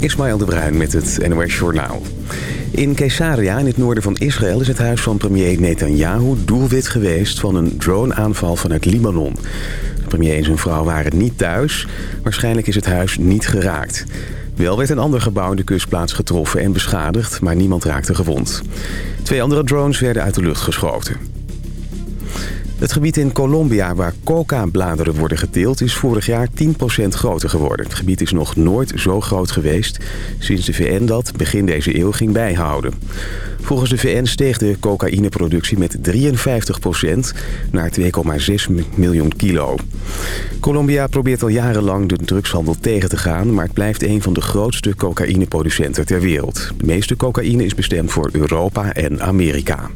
Ismaël de Bruin met het NOS Journaal. In Caesarea, in het noorden van Israël, is het huis van premier Netanyahu doelwit geweest van een droneaanval vanuit Libanon. De premier en zijn vrouw waren niet thuis. Waarschijnlijk is het huis niet geraakt. Wel werd een ander gebouw in de kustplaats getroffen en beschadigd, maar niemand raakte gewond. Twee andere drones werden uit de lucht geschoten. Het gebied in Colombia waar coca-bladeren worden geteeld is vorig jaar 10% groter geworden. Het gebied is nog nooit zo groot geweest sinds de VN dat begin deze eeuw ging bijhouden. Volgens de VN steeg de cocaïneproductie met 53% naar 2,6 miljoen kilo. Colombia probeert al jarenlang de drugshandel tegen te gaan... maar het blijft een van de grootste cocaïneproducenten ter wereld. De meeste cocaïne is bestemd voor Europa en Amerika.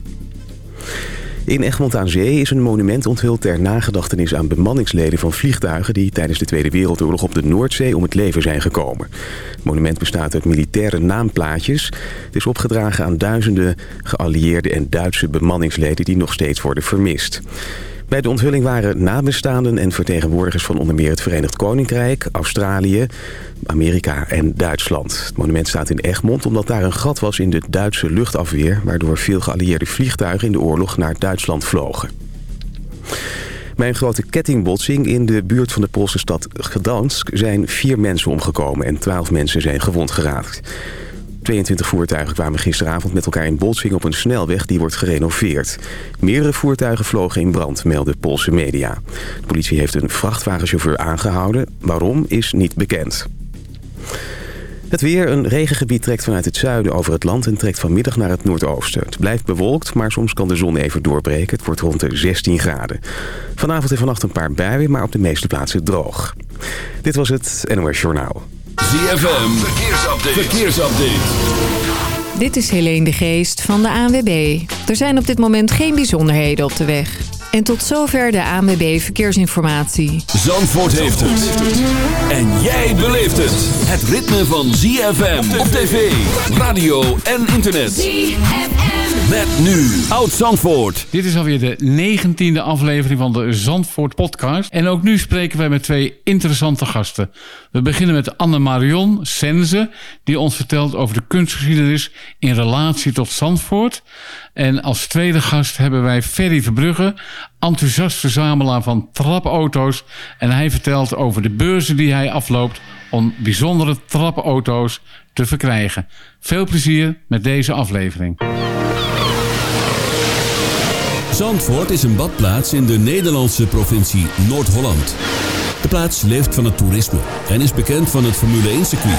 In Egmond aan Zee is een monument onthuld ter nagedachtenis aan bemanningsleden van vliegtuigen die tijdens de Tweede Wereldoorlog op de Noordzee om het leven zijn gekomen. Het monument bestaat uit militaire naamplaatjes. Het is opgedragen aan duizenden geallieerde en Duitse bemanningsleden die nog steeds worden vermist. Bij de onthulling waren nabestaanden en vertegenwoordigers van onder meer het Verenigd Koninkrijk, Australië, Amerika en Duitsland. Het monument staat in Egmond omdat daar een gat was in de Duitse luchtafweer... waardoor veel geallieerde vliegtuigen in de oorlog naar Duitsland vlogen. Bij een grote kettingbotsing in de buurt van de Poolse stad Gdansk zijn vier mensen omgekomen en twaalf mensen zijn gewond geraakt. 22 voertuigen kwamen gisteravond met elkaar in botsing op een snelweg die wordt gerenoveerd. Meerdere voertuigen vlogen in brand, melden Poolse media. De politie heeft een vrachtwagenchauffeur aangehouden. Waarom is niet bekend. Het weer, een regengebied trekt vanuit het zuiden over het land en trekt vanmiddag naar het noordoosten. Het blijft bewolkt, maar soms kan de zon even doorbreken. Het wordt rond de 16 graden. Vanavond en vannacht een paar buien, maar op de meeste plaatsen droog. Dit was het NOS Journaal. ZFM, verkeersupdate. verkeersupdate. Dit is Helene de Geest van de ANWB. Er zijn op dit moment geen bijzonderheden op de weg. En tot zover de ANWB Verkeersinformatie. Zandvoort heeft het. En jij beleeft het. Het ritme van ZFM op tv, radio en internet. ZFM. Met nu Oud Zandvoort. Dit is alweer de negentiende aflevering van de Zandvoort podcast. En ook nu spreken wij met twee interessante gasten. We beginnen met Anne Marion Senze, die ons vertelt over de kunstgeschiedenis in relatie tot Zandvoort. En als tweede gast hebben wij Ferry Verbrugge, enthousiast verzamelaar van trapauto's. En hij vertelt over de beurzen die hij afloopt om bijzondere trapauto's te verkrijgen. Veel plezier met deze aflevering. Zandvoort is een badplaats in de Nederlandse provincie Noord-Holland. De plaats leeft van het toerisme en is bekend van het Formule 1 circuit.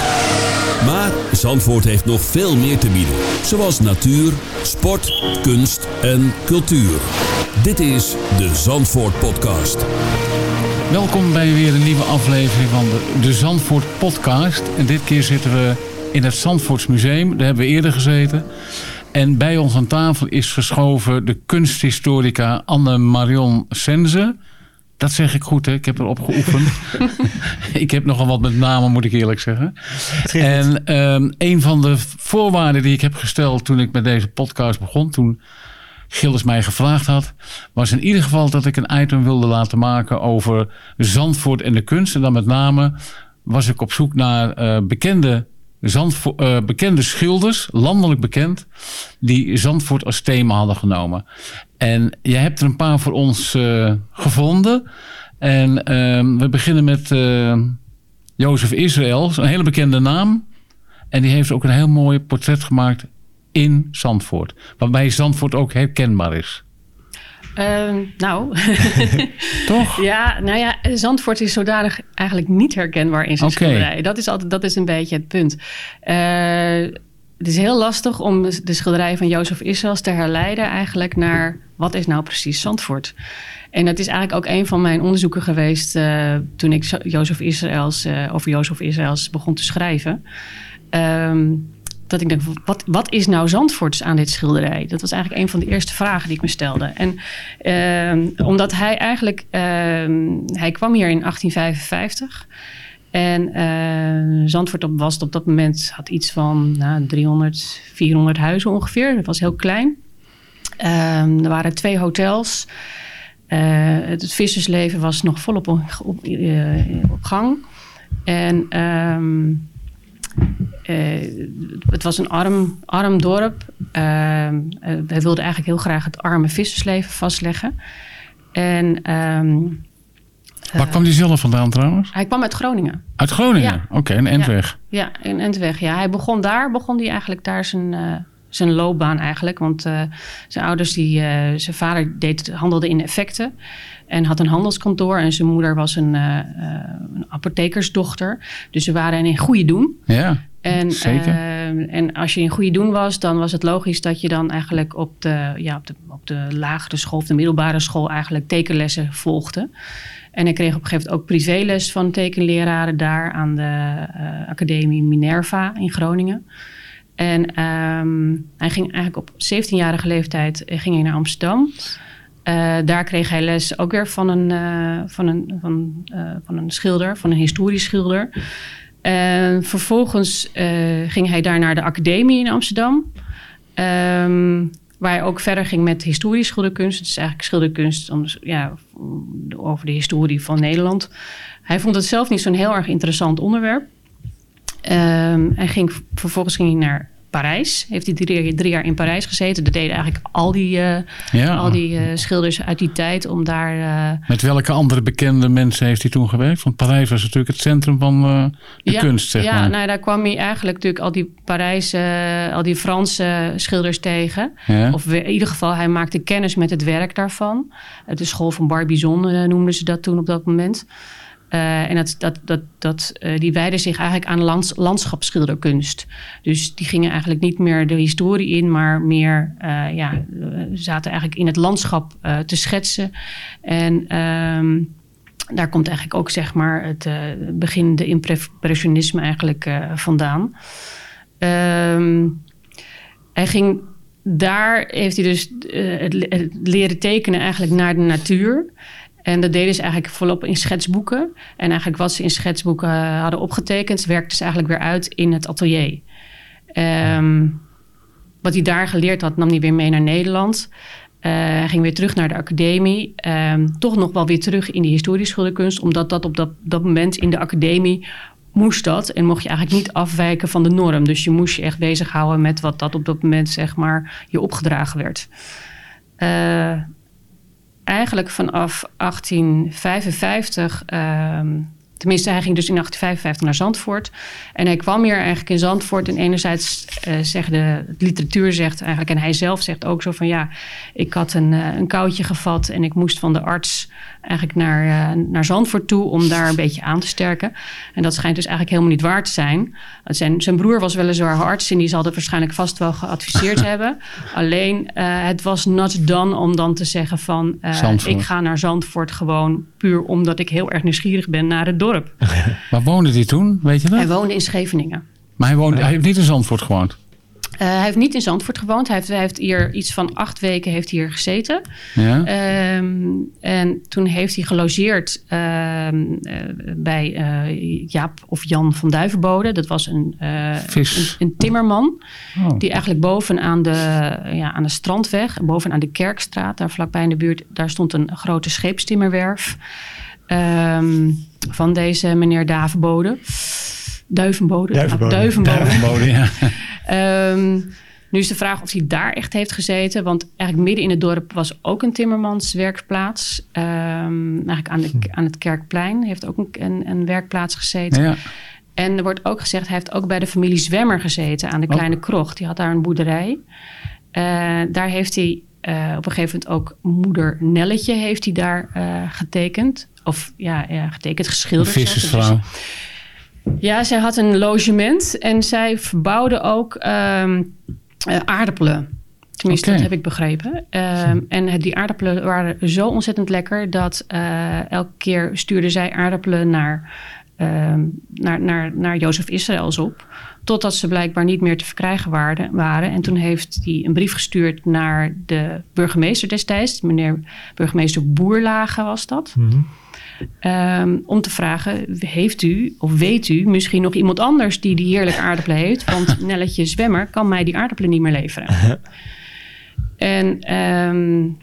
Maar Zandvoort heeft nog veel meer te bieden. Zoals natuur, sport, kunst en cultuur. Dit is de Zandvoort Podcast. Welkom bij weer een nieuwe aflevering van de, de Zandvoort Podcast. En dit keer zitten we in het Zandvoorts Museum. Daar hebben we eerder gezeten. En bij ons aan tafel is geschoven de kunsthistorica Anne Marion Senze. Dat zeg ik goed, hè? ik heb erop geoefend. ik heb nogal wat met namen, moet ik eerlijk zeggen. En um, een van de voorwaarden die ik heb gesteld toen ik met deze podcast begon, toen Gilles mij gevraagd had, was in ieder geval dat ik een item wilde laten maken over Zandvoort en de kunst. En dan met name was ik op zoek naar uh, bekende Uh, bekende schilders, landelijk bekend, die Zandvoort als thema hadden genomen. En jij hebt er een paar voor ons uh, gevonden. En uh, we beginnen met uh, Jozef Israël, een hele bekende naam. En die heeft ook een heel mooi portret gemaakt in Zandvoort. Waarbij Zandvoort ook herkenbaar is. Uh, nou, toch? Ja, nou ja, Zandvoort is zodanig eigenlijk niet herkenbaar in zijn okay. schilderij. Dat is, altijd, dat is een beetje het punt. Uh, het is heel lastig om de schilderij van Jozef Israëls te herleiden eigenlijk naar wat is nou precies Zandvoort. En dat is eigenlijk ook een van mijn onderzoeken geweest uh, toen ik Jozef Israëls, uh, over Jozef Israëls begon te schrijven. Um, dat ik denk, wat, wat is nou Zandvoorts aan dit schilderij? Dat was eigenlijk een van de eerste vragen die ik me stelde. En uh, omdat hij eigenlijk, uh, hij kwam hier in 1855. En uh, Zandvoort was op dat moment, had iets van nou, 300, 400 huizen ongeveer. Dat was heel klein. Ehm, er waren twee hotels. Uh, het vissersleven was nog volop op, op, op gang. En... het was een arm, arm dorp. Ehm, hij wilde eigenlijk heel graag het arme vissersleven vastleggen. En... Um, Waar kwam hij zelf vandaan trouwens? Hij kwam uit Groningen. Uit Groningen? Oké, in Entweg. Ja, ja, in Entweg. Ja. Hij begon daar, begon hij eigenlijk daar zijn, zijn loopbaan eigenlijk. Want zijn ouders, die, zijn vader deed, handelde in effecten. En had een handelskantoor. En zijn moeder was een, uh, een apothekersdochter. Dus ze waren in goede doen. Ja, en, zeker. En als je in goede doen was, dan was het logisch dat je dan eigenlijk op de, ja, op de, op de lagere school of de middelbare school eigenlijk tekenlessen volgde. En hij kreeg op een gegeven moment ook privéles van tekenleraren daar aan de Academie Minerva in Groningen. En um, hij ging eigenlijk op 17-jarige leeftijd ging hij naar Amsterdam. Uh, daar kreeg hij les ook weer van een, uh, van een, van, van een schilder, van een historisch schilder. En vervolgens ging hij daar naar de academie in Amsterdam. Um, waar hij ook verder ging met historisch schilderkunst. Het is eigenlijk schilderkunst om, ja, over de historie van Nederland. Hij vond het zelf niet zo'n heel erg interessant onderwerp. Um, hij ging, vervolgens ging hij naar Parijs. Heeft hij drie, drie, jaar in Parijs gezeten. Dat deden eigenlijk al die, uh, ja. al die uh, schilders uit die tijd om daar... Uh... Met welke andere bekende mensen heeft hij toen gewerkt? Want Parijs was natuurlijk het centrum van de ja, kunst, zeg ja, maar. nou, daar kwam hij eigenlijk natuurlijk al die Parijse, al die Franse schilders tegen. Ja. Of in ieder geval, hij maakte kennis met het werk daarvan. De school van Barbizon noemden ze dat toen op dat moment. Uh, en dat, dat, dat, dat, uh, die wijden zich eigenlijk aan lands, landschapsschilderkunst. Dus die gingen eigenlijk niet meer de historie in, maar meer uh, ja, zaten eigenlijk in het landschap te schetsen. En um, daar komt eigenlijk ook zeg maar het beginnende impressionisme eigenlijk vandaan. Um, hij ging daar heeft hij dus het leren tekenen eigenlijk naar de natuur. En dat deden ze eigenlijk volop in schetsboeken. En eigenlijk wat ze in schetsboeken hadden opgetekend, werkte ze eigenlijk weer uit in het atelier. Um, wat hij daar geleerd had, nam hij weer mee naar Nederland. Uh, ging weer terug naar de academie. Um, toch nog wel weer terug in die historische schilderkunst. Omdat dat op dat, dat moment in de academie moest dat. En mocht je eigenlijk niet afwijken van de norm. Dus je moest je echt bezighouden met wat dat op dat moment zeg maar je opgedragen werd. Uh, eigenlijk vanaf 1855, um, tenminste hij ging dus in 1855 naar Zandvoort. En hij kwam hier eigenlijk in Zandvoort en enerzijds uh, zegt de, literatuur zegt eigenlijk, en hij zelf zegt ook zo van ja, ik had een, uh, een koudje gevat en ik moest van de arts eigenlijk naar, uh, naar Zandvoort toe om daar een beetje aan te sterken. En dat schijnt dus eigenlijk helemaal niet waar te zijn. Zijn, zijn broer was weliswaar arts en die zal het waarschijnlijk vast wel geadviseerd hebben. Alleen het was not done om dan te zeggen van ik ga naar Zandvoort gewoon puur omdat ik heel erg nieuwsgierig ben naar het dorp. Waar woonde hij toen, weet je dat? Hij woonde in Scheveningen. Maar hij, woonde, hij heeft niet in Zandvoort gewoond? Uh, hij heeft niet in Zandvoort gewoond. Hij heeft, hij heeft, hier iets van acht weken heeft hier gezeten. Ja. Um, en toen heeft hij gelogeerd uh, uh, bij eh, Jaap of Jan van Duivenbode. Dat was een, een, een, timmerman. Oh. Die eigenlijk bovenaan de, ja, aan de Strandweg, bovenaan de Kerkstraat, daar vlakbij in de buurt, daar stond een grote scheepstimmerwerf. Um, van deze meneer Davenbode. Duivenbode. Duivenbode. Duivenbode. Duivenbode ja. um, nu is de vraag of hij daar echt heeft gezeten. Want eigenlijk midden in het dorp was ook een timmermanswerkplaats. Um, eigenlijk aan, de, aan het Kerkplein heeft ook een, een, een werkplaats gezeten. Ja. En er wordt ook gezegd, hij heeft ook bij de familie Zwemmer gezeten aan de Kleine oh. Krocht. Die had daar een boerderij. Uh, daar heeft hij uh, op een gegeven moment ook moeder Nelletje heeft hij daar uh, getekend. Of ja, ja getekend, geschilderd. Vissersvrouw. Dus, ja, zij had een logement en zij verbouwde ook um, uh, aardappelen. Tenminste, okay. dat heb ik begrepen. Um, en die aardappelen waren zo ontzettend lekker dat elke keer stuurde zij aardappelen naar, um, naar, naar, naar Jozef Israëls op. Totdat ze blijkbaar niet meer te verkrijgen waren. waren. En toen heeft hij een brief gestuurd naar de burgemeester destijds. Meneer burgemeester Boerlage was dat. Mm -hmm. Um, om te vragen, heeft u of weet u misschien nog iemand anders die die heerlijke aardappelen heeft? Want Nelletje Zwemmer kan mij die aardappelen niet meer leveren. en um,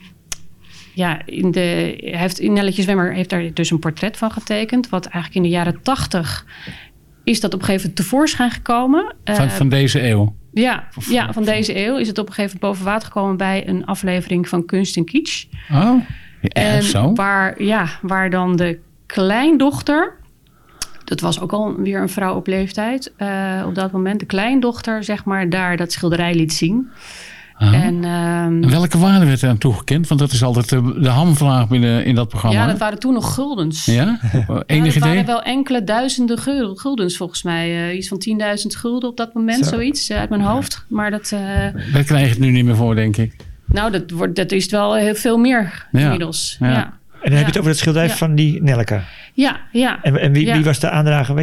ja, in de, heeft, Nelletje Zwemmer heeft daar dus een portret van getekend. Wat eigenlijk in de jaren tachtig is dat op een gegeven moment tevoorschijn gekomen. Van, van deze eeuw? Ja, ja, van deze eeuw is het op een gegeven moment boven water gekomen bij een aflevering van Kunst en Kitsch. Oh, ja, en zo? Waar, ja, waar dan de kleindochter, dat was ook al weer een vrouw op leeftijd uh, op dat moment, de kleindochter, zeg maar, daar dat schilderij liet zien. En, um, welke waarde werd aan toegekend? Want dat is altijd de, de hamvraag binnen in dat programma. Ja, dat waren toen nog guldens. Ja? Enig ja, waren wel enkele duizenden guldens volgens mij. Uh, iets van 10.000 gulden op dat moment, zoiets uit mijn hoofd. Maar dat... Uh, dat krijg je het nu niet meer voor, denk ik. Nou, dat, wordt, dat is wel heel veel meer inmiddels. ja. En dan heb je het over het schilderij van die Nelke. Ja, ja. En, en wie, wie, was de aandrager?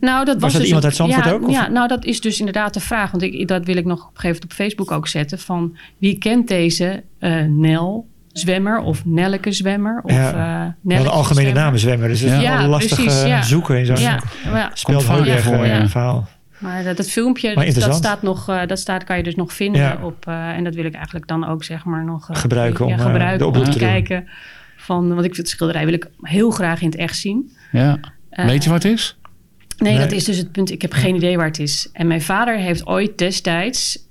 Nou, dat was, was dat dus iemand uit Zandvoort ook? Ja, nou dat is dus inderdaad de vraag. Want ik, dat wil ik nog op een gegeven moment op Facebook ook zetten. Van wie kent deze uh, Nel zwemmer of Nelke zwemmer? Of, ja. Uh, de algemene zwemmer. namen zwemmer. Dus het is ja, lastig uh, zoeken in zo'n ja. ja. speelt voor een verhaal. Maar dat, dat filmpje, dat, dat, staat nog, uh, dat staat, kan je dus nog vinden ja. op. Uh, en dat wil ik eigenlijk dan ook zeg maar nog gebruiken om, gebruiken om te kijken. Van, want ik vind het schilderij wil ik heel graag in het echt zien. Ja. Weet je wat het is? Nee, dat is dus het punt. Ik heb geen idee waar het is. En mijn vader heeft ooit destijds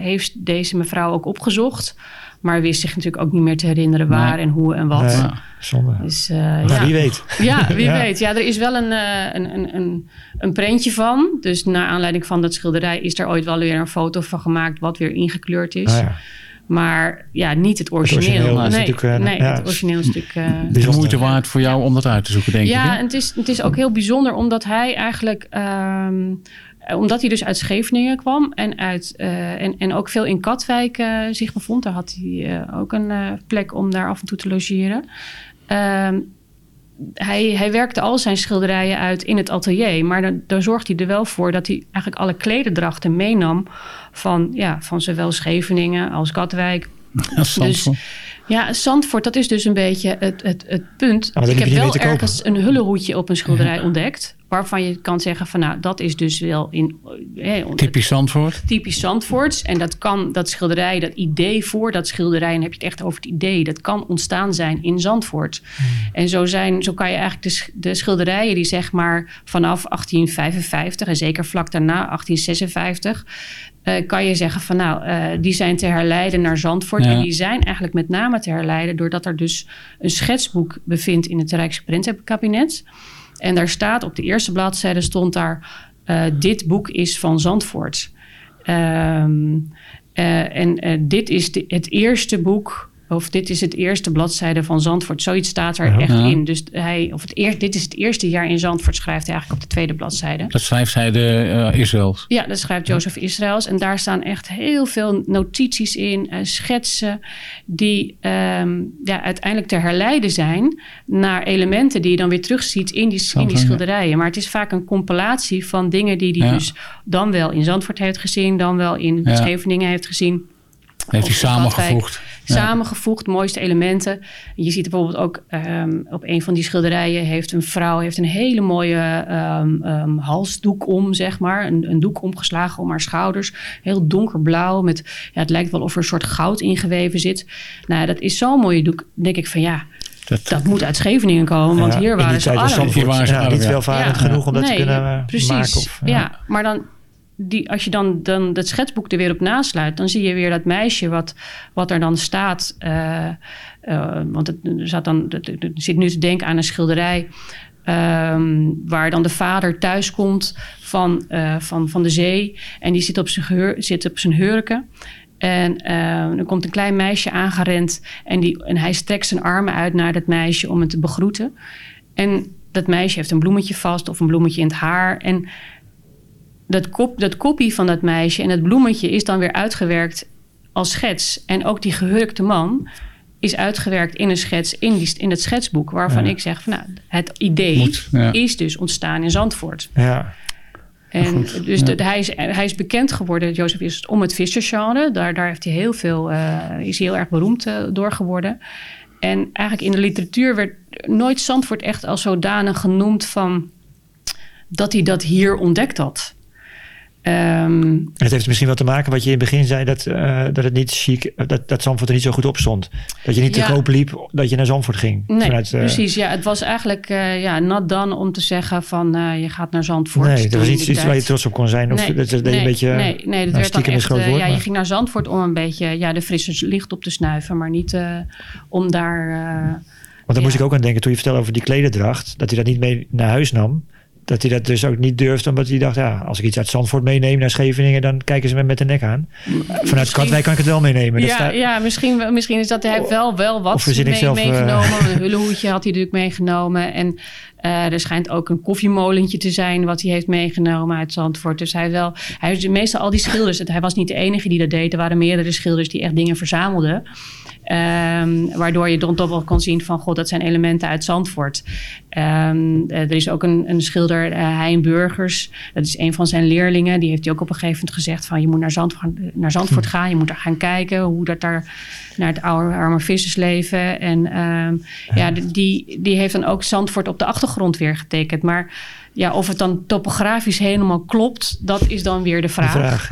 heeft deze mevrouw ook opgezocht. Maar wist zich natuurlijk ook niet meer te herinneren waar en hoe en wat. Nee, zonde. Dus, ja. wie weet. Ja, wie weet. Ja, er is wel een, een, een, een, een prentje van. Dus naar aanleiding van dat schilderij is er ooit wel weer een foto van gemaakt... wat weer ingekleurd is. Ah, ja. Maar ja, niet het origineel. Het origineel nee, nee ja, het origineel is natuurlijk... Uh, het is moeite waard voor jou om dat uit te zoeken, denk ja, ik. Ja, en het is, het is ook heel bijzonder omdat hij eigenlijk... Um, omdat hij dus uit Scheveningen kwam en, uit, uh, en, en ook veel in Katwijk uh, zich bevond. Daar had hij ook een plek om daar af en toe te logeren. Uh, hij, hij werkte al zijn schilderijen uit in het atelier. Maar dan, dan zorgde hij er wel voor dat hij eigenlijk alle klederdrachten meenam. Van, ja, van zowel Scheveningen als Katwijk. Ja, dus, ja, Zandvoort, dat is dus een beetje het, het, het punt. ik heb wel ergens een hullehoedje op een schilderij ontdekt. Waarvan je kan zeggen van nou, dat is dus wel in... Eh, typisch Zandvoort. Typisch Zandvoorts. En dat kan, dat schilderij, dat idee voor dat schilderij... en heb je het echt over het idee... dat kan ontstaan zijn in Zandvoort. Hmm. En zo, zijn, zo kan je eigenlijk de, de schilderijen die zeg maar vanaf 1855... en zeker vlak daarna 1856... Uh, kan je zeggen van nou, uh, die zijn te herleiden naar Zandvoort. Ja. En die zijn eigenlijk met name te herleiden doordat er dus een schetsboek bevindt in het Rijksprintenkabinet. En daar staat op de eerste bladzijde stond daar: uh, dit boek is van Zandvoort. Um, en dit is het eerste boek of dit is het eerste bladzijde van Zandvoort. Zoiets staat er echt in. Dus hij, of het eerst, dit is het eerste jaar in Zandvoort, schrijft hij eigenlijk op de tweede bladzijde. Dat schrijft hij de uh, Israëls? Ja, dat schrijft Jozef Israëls. En daar staan echt heel veel notities in, uh, schetsen, die um, ja, uiteindelijk te herleiden zijn naar elementen die je dan weer terugziet in die, in die schilderijen. Maar het is vaak een compilatie van dingen die hij ja. dus dan wel in Zandvoort heeft gezien, dan wel in ja. Scheveningen heeft gezien. Heeft hij samengevoegd? Samengevoegd, mooiste elementen. Je ziet bijvoorbeeld ook um, op een van die schilderijen... heeft een vrouw heeft een hele mooie um, um, halsdoek om, zeg maar. Een, een, doek omgeslagen om haar schouders. Heel donkerblauw. Met, ja, het lijkt wel of er een soort goud ingeweven zit. Nou, dat is zo'n mooie doek. Denk ik van ja... Dat, dat, moet uit Scheveningen komen, want hier waren ze arm. Hier waren ze ja, niet welvarend ja. genoeg om dat nee, te kunnen precies. maken. Of, ja. ja, maar dan die, als je dan, dan dat schetsboek er weer op nasluit, dan zie je weer dat meisje wat, wat er dan staat. Uh, uh, want het, zat dan, zit nu te denken aan een schilderij. Um, waar dan de vader thuis komt van, uh, van, van de zee. En die zit op zijn, geheur, zit op zijn hurken. En uh, er komt een klein meisje aangerend. En, die, en hij strekt zijn armen uit naar dat meisje om het te begroeten. En dat meisje heeft een bloemetje vast of een bloemetje in het haar. En dat, kop, dat kopie van dat meisje en het bloemetje is dan weer uitgewerkt als schets. En ook die gehurkte man is uitgewerkt in een schets, in, die, in het schetsboek, waarvan ik zeg van nou, het idee is dus ontstaan in Zandvoort. Ja. En dus de, hij, is, hij is bekend geworden, Jozef is om het vissersgenre. Daar, daar heeft hij heel veel, uh, is hij heel erg beroemd uh, door geworden. En eigenlijk in de literatuur werd nooit Zandvoort echt als zodanig genoemd van dat hij dat hier ontdekt had. Um, het heeft misschien wel te maken wat je in het begin zei, dat, uh, dat het niet chic, dat, dat Zandvoort er niet zo goed op stond. Dat je niet te koop liep dat je naar Zandvoort ging. Nee, vanuit, uh, precies. Ja, het was eigenlijk uh, ja, nat dan om te zeggen van je gaat naar Zandvoort. Nee, dat was iets, iets waar je trots op kon zijn. Of nee, dat, dat nee, een beetje, nee, nee, dat werd dan echt, woord, ja, je ging naar Zandvoort om een beetje ja, de frisse licht op te snuiven, maar niet om daar... Want daar moest ik ook aan denken toen je vertelde over die klederdracht, dat hij dat niet mee naar huis nam dat hij dat dus ook niet durfde, omdat hij dacht, ja, als ik iets uit Zandvoort meeneem naar Scheveningen, dan kijken ze me met de nek aan. Vanuit misschien, Katwijk kan ik het wel meenemen. Ja, ja misschien, misschien is dat hij wel, wel wat mee, zelf, eh, meegenomen. Uh, een hullehoedje had hij natuurlijk meegenomen. En uh, er schijnt ook een koffiemolentje te zijn wat hij heeft meegenomen uit Zandvoort. Dus hij wel, hij meestal al die schilders. Hij was niet de enige die dat deed. Er waren meerdere schilders die echt dingen verzamelden. Um, waardoor je dan toch wel kon zien van, god, dat zijn elementen uit Zandvoort. Um, er is ook een, een schilder, uh, Hein Burgers. Dat is een van zijn leerlingen. Die heeft hij ook op een gegeven moment gezegd van, je moet naar Zandvoort, naar Zandvoort hm. gaan. Je moet er gaan kijken hoe dat daar naar het oude arme vissersleven. En um, ja, ja die, die heeft dan ook Zandvoort op de achtergrond weer getekend. Maar ja, of het dan topografisch helemaal klopt, dat is dan weer de vraag. De vraag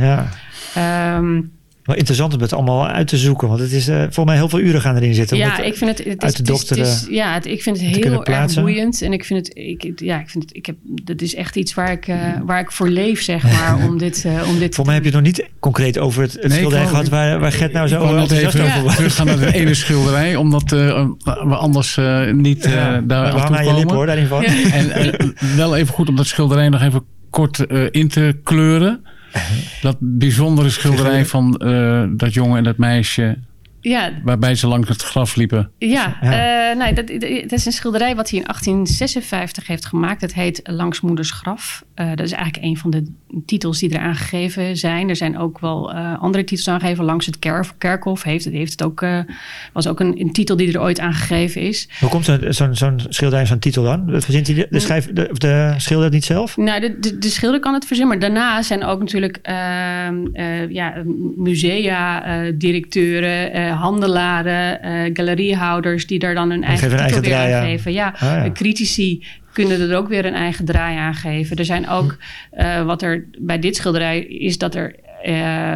ja. Um, wel interessant om het allemaal uit te zoeken. Want het is uh, volgens mij heel veel uren gaan erin zitten. Ja, ik vind het, het uit de dochter. ja, het, ik vind het heel erg boeiend. En ik vind het, ik, ja, ik vind het, ik heb, dat is echt iets waar ik, uh, waar ik voor leef, zeg maar. om dit, uh, om dit Voor mij heb je het nog niet concreet over het, het nee, schilderij gehad waar, waar Gert nou zo enthousiast over was. We gaan naar de ene schilderij, omdat we anders niet ja, daar aan toe komen. je lip hoor, daarin van. En wel even goed om dat schilderij nog even kort in te kleuren. Dat bijzondere schilderij van uh, dat jongen en dat meisje ja. Waarbij ze langs het graf liepen. Ja, ja. Uh, nee, dat, dat, is een schilderij wat hij in 1856 heeft gemaakt. Het heet Langs Moeders Graf. Uh, dat is eigenlijk een van de titels die er aangegeven zijn. Er zijn ook wel uh, andere titels aangegeven. Langs het kerkhof heeft, heeft het ook, was ook een, een, titel die er ooit aangegeven is. Hoe komt zo'n zo zo'n schilderij zo'n titel dan? Verzint hij de, de, schrijf, de, de schilder het niet zelf? Nou, de, de, de, schilder kan het verzinnen. Maar daarna zijn ook natuurlijk ehm, ja, musea, directeuren handelaren, galeriehouders die daar dan hun eigen, titel weer aan geven. Ja, ah, ja. critici kunnen er ook weer een eigen draai aan geven. Er zijn ook, uh, wat er bij dit schilderij is dat er uh,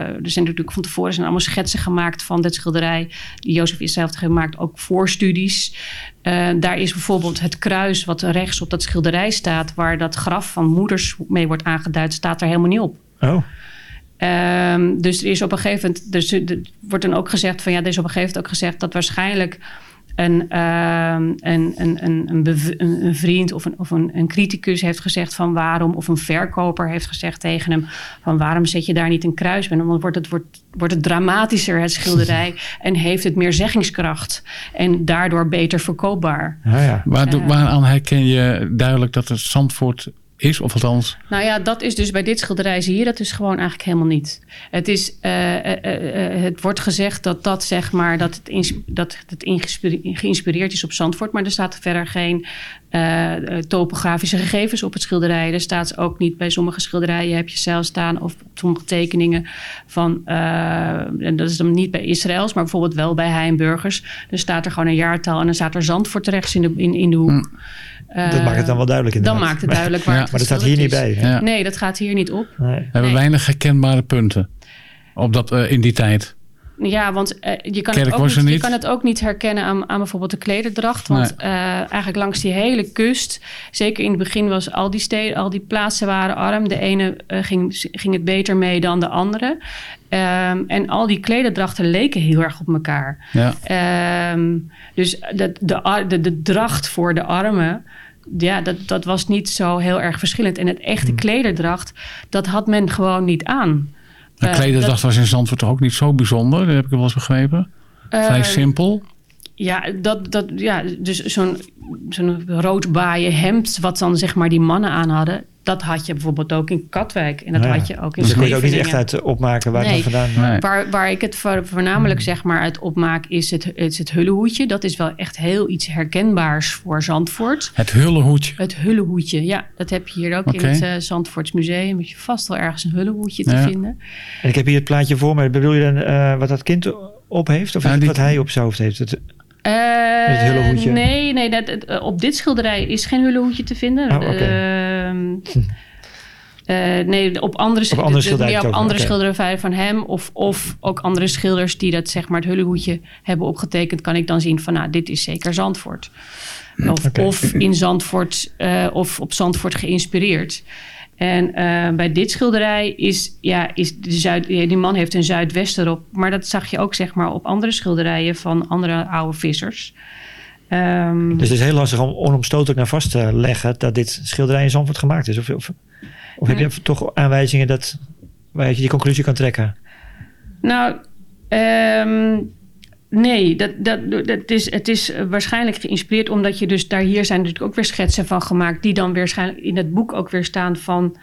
er zijn natuurlijk van tevoren zijn allemaal schetsen gemaakt van dit schilderij. Die Jozef Israël heeft gemaakt, ook voorstudies. Uh, daar is bijvoorbeeld het kruis wat rechts op dat schilderij staat... waar dat graf van moeders mee wordt aangeduid, staat er helemaal niet op. Oh. Um, dus er is op een gegeven moment, dus, er wordt dan ook gezegd van ja, er is op een gegeven moment ook gezegd dat waarschijnlijk een, uh, een, een, een, een, vriend of, een, of een, een criticus heeft gezegd van waarom, of een verkoper heeft gezegd tegen hem van waarom zet je daar niet een kruis bij? Dan wordt het, wordt, wordt het dramatischer, het schilderij, en heeft het meer zeggingskracht en daardoor beter verkoopbaar. Ja, ja. Waar, uh, waaraan herken je duidelijk dat het Zandvoort is, of althans? Nou ja, dat is dus bij dit schilderij zie je dat dus gewoon eigenlijk helemaal niet. Het, is, uh, uh, uh, het wordt gezegd dat dat zeg maar dat het, dat het geïnspireerd is op Zandvoort, maar er staat verder geen topografische gegevens op het schilderij. Er staat ook niet bij sommige schilderijen heb je zelf staan of op sommige tekeningen van, en dat is dan niet bij Israëls, maar bijvoorbeeld wel bij Heimburgers. Er staat er gewoon een jaartal en dan staat er Zandvoort rechts in de, in, in de hoek. Hm dat maakt het dan wel duidelijk inderdaad. Dan maakt het duidelijk waar Maar, maar dat staat hier niet bij. Nee, dat gaat hier niet op. Nee. We hebben weinig herkenbare punten op dat, uh, in die tijd. Ja, want uh, je, kan het ook niet, niet. je kan het ook niet herkennen aan, aan bijvoorbeeld de klederdracht. Want nee. uh, eigenlijk langs die hele kust, zeker in het begin was al die steden, al die plaatsen waren arm. De ene uh, ging, ging het beter mee dan de andere. Um, en al die klederdrachten leken heel erg op elkaar. Ja. Um, dus de, de, de, de dracht voor de armen ja, dat, dat was niet zo heel erg verschillend. En het echte hmm. klederdracht, dat had men gewoon niet aan. De uh, klederdracht was in Zandvoort toch ook niet zo bijzonder? Dat heb ik wel eens begrepen. Uh, Vrij simpel. Ja, dat, dat, ja dus zo'n zo'n roodbaaien hemd... wat dan zeg maar die mannen aan hadden dat had je bijvoorbeeld ook in Katwijk. En dat had je ook in Dus kon je ook niet echt uit opmaken waar het vandaan... Nee. Waar, waar ik het voornamelijk zeg maar uit opmaak is het, is het hullehoedje. Dat is wel echt heel iets herkenbaars voor Zandvoort. Het hullehoedje? Het hullehoedje, ja. Dat heb je hier ook in het uh, Zandvoorts Museum. Moet je vast wel ergens een hullehoedje te vinden. En ik heb hier het plaatje voor me. Bedoel je dan uh, wat dat kind op heeft? Of wat hij op zijn hoofd heeft? Het, uh, nee, nee dat, op dit schilderij is geen hullehoedje te vinden. Oh, okay. Uh, nee, op andere, op andere, schilderijen, op andere schilderijen van hem. Of, of ook andere schilders die dat zeg maar het hullehoedje hebben opgetekend. Kan ik dan zien van nou, dit is zeker Zandvoort. Of, of in Zandvoort uh, of op Zandvoort geïnspireerd. En uh, bij dit schilderij is, ja, is de Zuid, die man heeft een zuidwest erop. Maar dat zag je ook zeg maar op andere schilderijen van andere oude vissers. Um, dus het is heel lastig om onomstotelijk naar vast te leggen dat dit schilderij in Zandvoort gemaakt is. Of, of, of heb je toch aanwijzingen dat, waar je die conclusie kan trekken? Nou, um, Nee, dat, dat, dat is, het is waarschijnlijk geïnspireerd omdat je dus daar hier zijn natuurlijk ook weer schetsen van gemaakt, die dan waarschijnlijk in het boek ook weer staan van